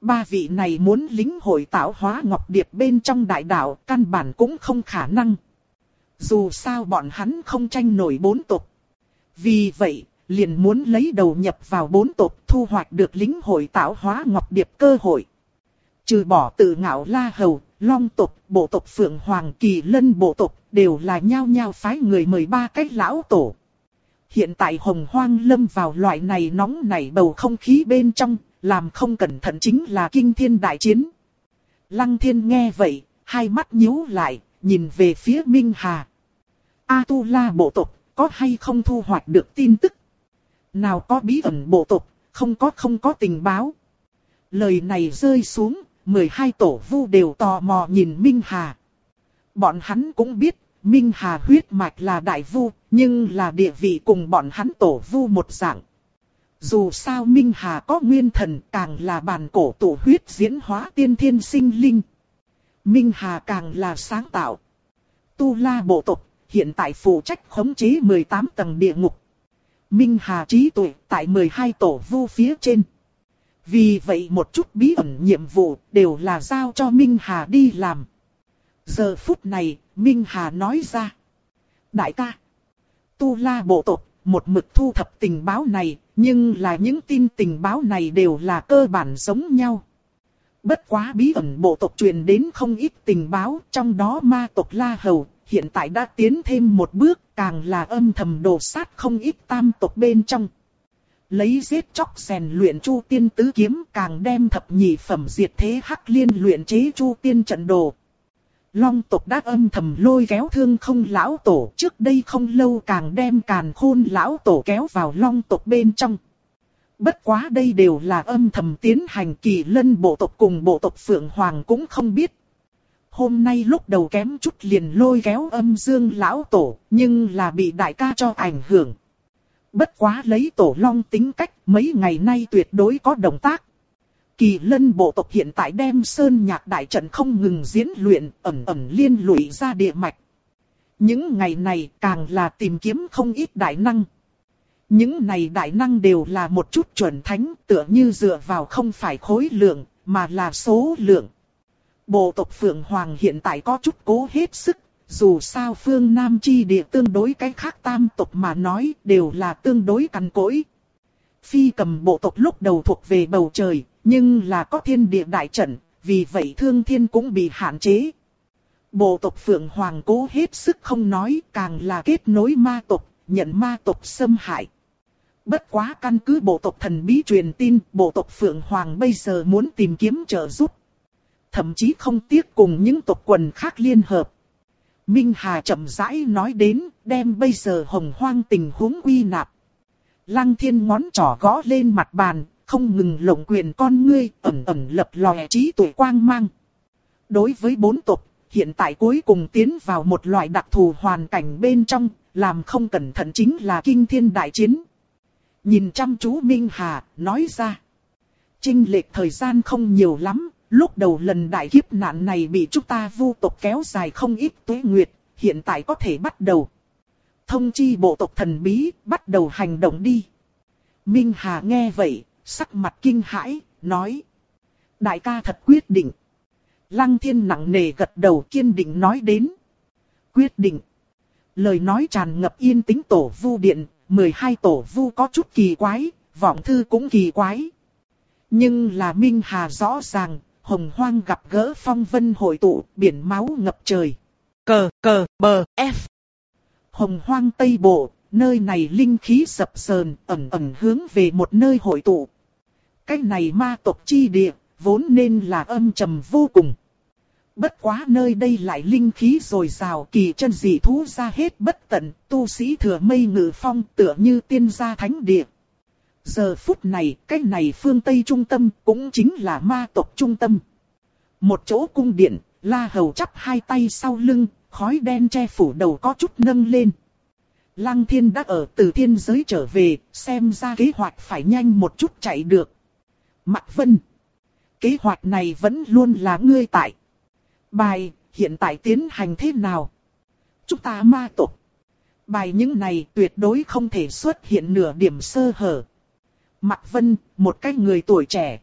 Ba vị này muốn lính hội tạo hóa ngọc điệp bên trong đại đạo, căn bản cũng không khả năng. Dù sao bọn hắn không tranh nổi bốn tộc. Vì vậy, liền muốn lấy đầu nhập vào bốn tộc thu hoạch được lính hội tạo hóa ngọc điệp cơ hội. Trừ bỏ tự ngạo la hầu, long tộc, bộ tộc phượng hoàng kỳ lân bộ tộc đều là nhao nhao phái người mời ba cách lão tổ. Hiện tại hồng hoang lâm vào loại này nóng nảy bầu không khí bên trong, làm không cẩn thận chính là kinh thiên đại chiến. Lăng thiên nghe vậy, hai mắt nhíu lại, nhìn về phía Minh Hà. A tu la bộ tộc, có hay không thu hoạch được tin tức? Nào có bí ẩn bộ tộc, không có không có tình báo. Lời này rơi xuống, 12 tổ vu đều tò mò nhìn Minh Hà. Bọn hắn cũng biết, Minh Hà huyết mạch là đại vu, nhưng là địa vị cùng bọn hắn tổ vu một dạng. Dù sao Minh Hà có nguyên thần càng là bản cổ tổ huyết diễn hóa tiên thiên sinh linh. Minh Hà càng là sáng tạo. Tu La bộ tộc hiện tại phụ trách khống chế 18 tầng địa ngục. Minh Hà trí tuệ tại 12 tổ vu phía trên. Vì vậy một chút bí ẩn nhiệm vụ đều là giao cho Minh Hà đi làm. Giờ phút này, Minh Hà nói ra. Đại ca, Tu La bộ tộc, một mực thu thập tình báo này, nhưng là những tin tình báo này đều là cơ bản giống nhau. Bất quá bí ẩn bộ tộc truyền đến không ít tình báo, trong đó ma tộc La Hầu, hiện tại đã tiến thêm một bước, càng là âm thầm đổ sát không ít tam tộc bên trong lấy giết chóc rèn luyện chu tiên tứ kiếm càng đem thập nhị phẩm diệt thế hắc liên luyện chế chu tiên trận đồ. Long tộc đã âm thầm lôi kéo thương không lão tổ trước đây không lâu càng đem càn khôn lão tổ kéo vào long tộc bên trong. Bất quá đây đều là âm thầm tiến hành kỳ lân bộ tộc cùng bộ tộc Phượng Hoàng cũng không biết. Hôm nay lúc đầu kém chút liền lôi kéo âm dương lão tổ, nhưng là bị đại ca cho ảnh hưởng. Bất quá lấy tổ long tính cách, mấy ngày nay tuyệt đối có động tác. Kỳ lân bộ tộc hiện tại đem sơn nhạc đại trận không ngừng diễn luyện, ẩm ẩm liên lụy ra địa mạch. Những ngày này càng là tìm kiếm không ít đại năng. Những này đại năng đều là một chút chuẩn thánh, tựa như dựa vào không phải khối lượng, mà là số lượng. Bộ tộc Phượng Hoàng hiện tại có chút cố hết sức dù sao phương Nam chi địa tương đối cái khác tam tộc mà nói đều là tương đối cằn cỗi. Phi cầm bộ tộc lúc đầu thuộc về bầu trời, nhưng là có thiên địa đại trận, vì vậy thương thiên cũng bị hạn chế. Bộ tộc Phượng Hoàng cố hết sức không nói, càng là kết nối ma tộc, nhận ma tộc xâm hại. Bất quá căn cứ bộ tộc thần bí truyền tin, bộ tộc Phượng Hoàng bây giờ muốn tìm kiếm trợ giúp. Thậm chí không tiếc cùng những tộc quần khác liên hợp. Minh Hà chậm rãi nói đến, đem bây giờ hồng hoang tình huống quy nạp. Lăng thiên ngón trỏ gõ lên mặt bàn, không ngừng lộng quyền con ngươi, ẩm ẩm lập lòe trí tuệ quang mang. Đối với bốn tộc, hiện tại cuối cùng tiến vào một loại đặc thù hoàn cảnh bên trong, làm không cẩn thận chính là kinh thiên đại chiến. Nhìn chăm chú Minh Hà, nói ra. Trinh lệch thời gian không nhiều lắm, lúc đầu lần đại kiếp nạn này bị chúng ta vu tộc kéo dài không ít tuế nguyệt, hiện tại có thể bắt đầu. Thông chi bộ tộc thần bí, bắt đầu hành động đi. Minh Hà nghe vậy, sắc mặt kinh hãi, nói. Đại ca thật quyết định. Lăng thiên nặng nề gật đầu kiên định nói đến. Quyết định. Lời nói tràn ngập yên tĩnh tổ vu điện, 12 tổ vu có chút kỳ quái, vọng thư cũng kỳ quái. Nhưng là Minh Hà rõ ràng, hồng hoang gặp gỡ phong vân hội tụ, biển máu ngập trời. Cờ, cờ, bờ, F. Hồng hoang Tây Bộ, nơi này linh khí sập sờn, ẩn ẩn hướng về một nơi hội tụ. Cái này ma tộc chi địa, vốn nên là âm trầm vô cùng. Bất quá nơi đây lại linh khí rồi rào kỳ chân dị thú ra hết bất tận, tu sĩ thừa mây ngự phong tựa như tiên gia thánh địa. Giờ phút này, cái này phương Tây trung tâm cũng chính là ma tộc trung tâm. Một chỗ cung điện, la hầu chắp hai tay sau lưng, khói đen che phủ đầu có chút nâng lên. Lăng thiên đã ở từ thiên giới trở về, xem ra kế hoạch phải nhanh một chút chạy được. Mạc Vân, kế hoạch này vẫn luôn là ngươi tại. Bài, hiện tại tiến hành thế nào? Chúng ta ma tộc. Bài những này tuyệt đối không thể xuất hiện nửa điểm sơ hở. Mạc Vân, một cái người tuổi trẻ.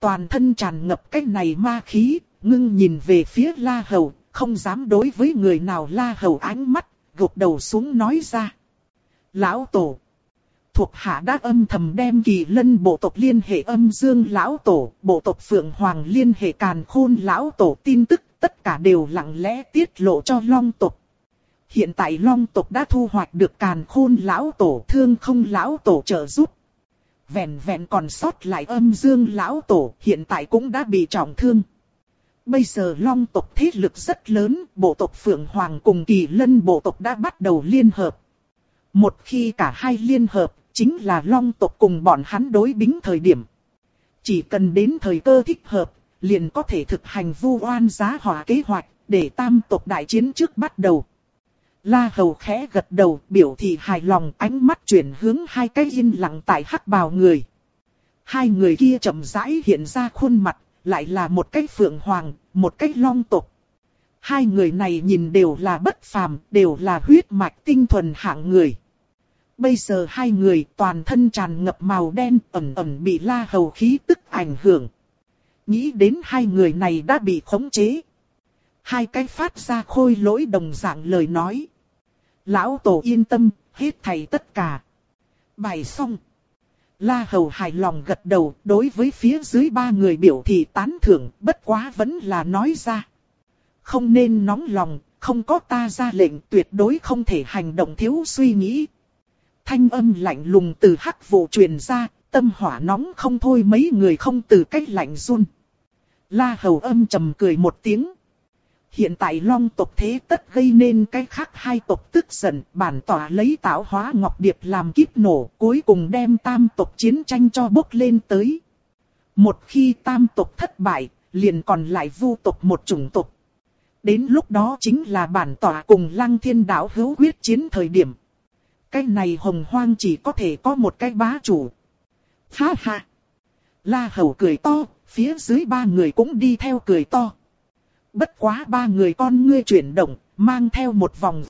Toàn thân tràn ngập cái này ma khí, ngưng nhìn về phía La Hầu, không dám đối với người nào La Hầu ánh mắt, gục đầu xuống nói ra. Lão Tổ. Thuộc hạ đã âm thầm đem kỳ lân bộ tộc liên hệ âm dương lão tổ, bộ tộc phượng hoàng liên hệ càn khôn lão tổ tin tức tất cả đều lặng lẽ tiết lộ cho long tộc. Hiện tại long tộc đã thu hoạch được càn khôn lão tổ thương không lão tổ trợ giúp. Vẹn vẹn còn sót lại âm dương lão tổ hiện tại cũng đã bị trọng thương. Bây giờ long tộc thế lực rất lớn, bộ tộc Phượng Hoàng cùng kỳ lân bộ tộc đã bắt đầu liên hợp. Một khi cả hai liên hợp, chính là long tộc cùng bọn hắn đối bính thời điểm. Chỉ cần đến thời cơ thích hợp, liền có thể thực hành vu oan giá hỏa kế hoạch, để tam tộc đại chiến trước bắt đầu. La Hầu khẽ gật đầu, biểu thị hài lòng, ánh mắt chuyển hướng hai cái yên lặng tại hắc bào người. Hai người kia chậm rãi hiện ra khuôn mặt, lại là một cái phượng hoàng, một cái long tộc. Hai người này nhìn đều là bất phàm, đều là huyết mạch tinh thuần hạng người. Bây giờ hai người toàn thân tràn ngập màu đen ẩn ẩn bị la hầu khí tức ảnh hưởng. Nghĩ đến hai người này đã bị khống chế. Hai cái phát ra khôi lỗi đồng dạng lời nói. Lão tổ yên tâm, hết thầy tất cả. Bài xong. La Hầu hài lòng gật đầu, đối với phía dưới ba người biểu thị tán thưởng, bất quá vẫn là nói ra. Không nên nóng lòng, không có ta ra lệnh tuyệt đối không thể hành động thiếu suy nghĩ. Thanh âm lạnh lùng từ hắc vụ truyền ra, tâm hỏa nóng không thôi mấy người không từ cách lạnh run. La Hầu âm trầm cười một tiếng. Hiện tại long tộc thế tất gây nên cái khác hai tộc tức giận, bản tỏa lấy tạo hóa ngọc điệp làm kiếp nổ, cuối cùng đem tam tộc chiến tranh cho bốc lên tới. Một khi tam tộc thất bại, liền còn lại vu tộc một chủng tộc. Đến lúc đó chính là bản tỏa cùng lăng thiên đạo hữu quyết chiến thời điểm. Cái này hồng hoang chỉ có thể có một cái bá chủ. Ha ha! La hầu cười to, phía dưới ba người cũng đi theo cười to. Bất quá ba người con ngươi chuyển động, mang theo một vòng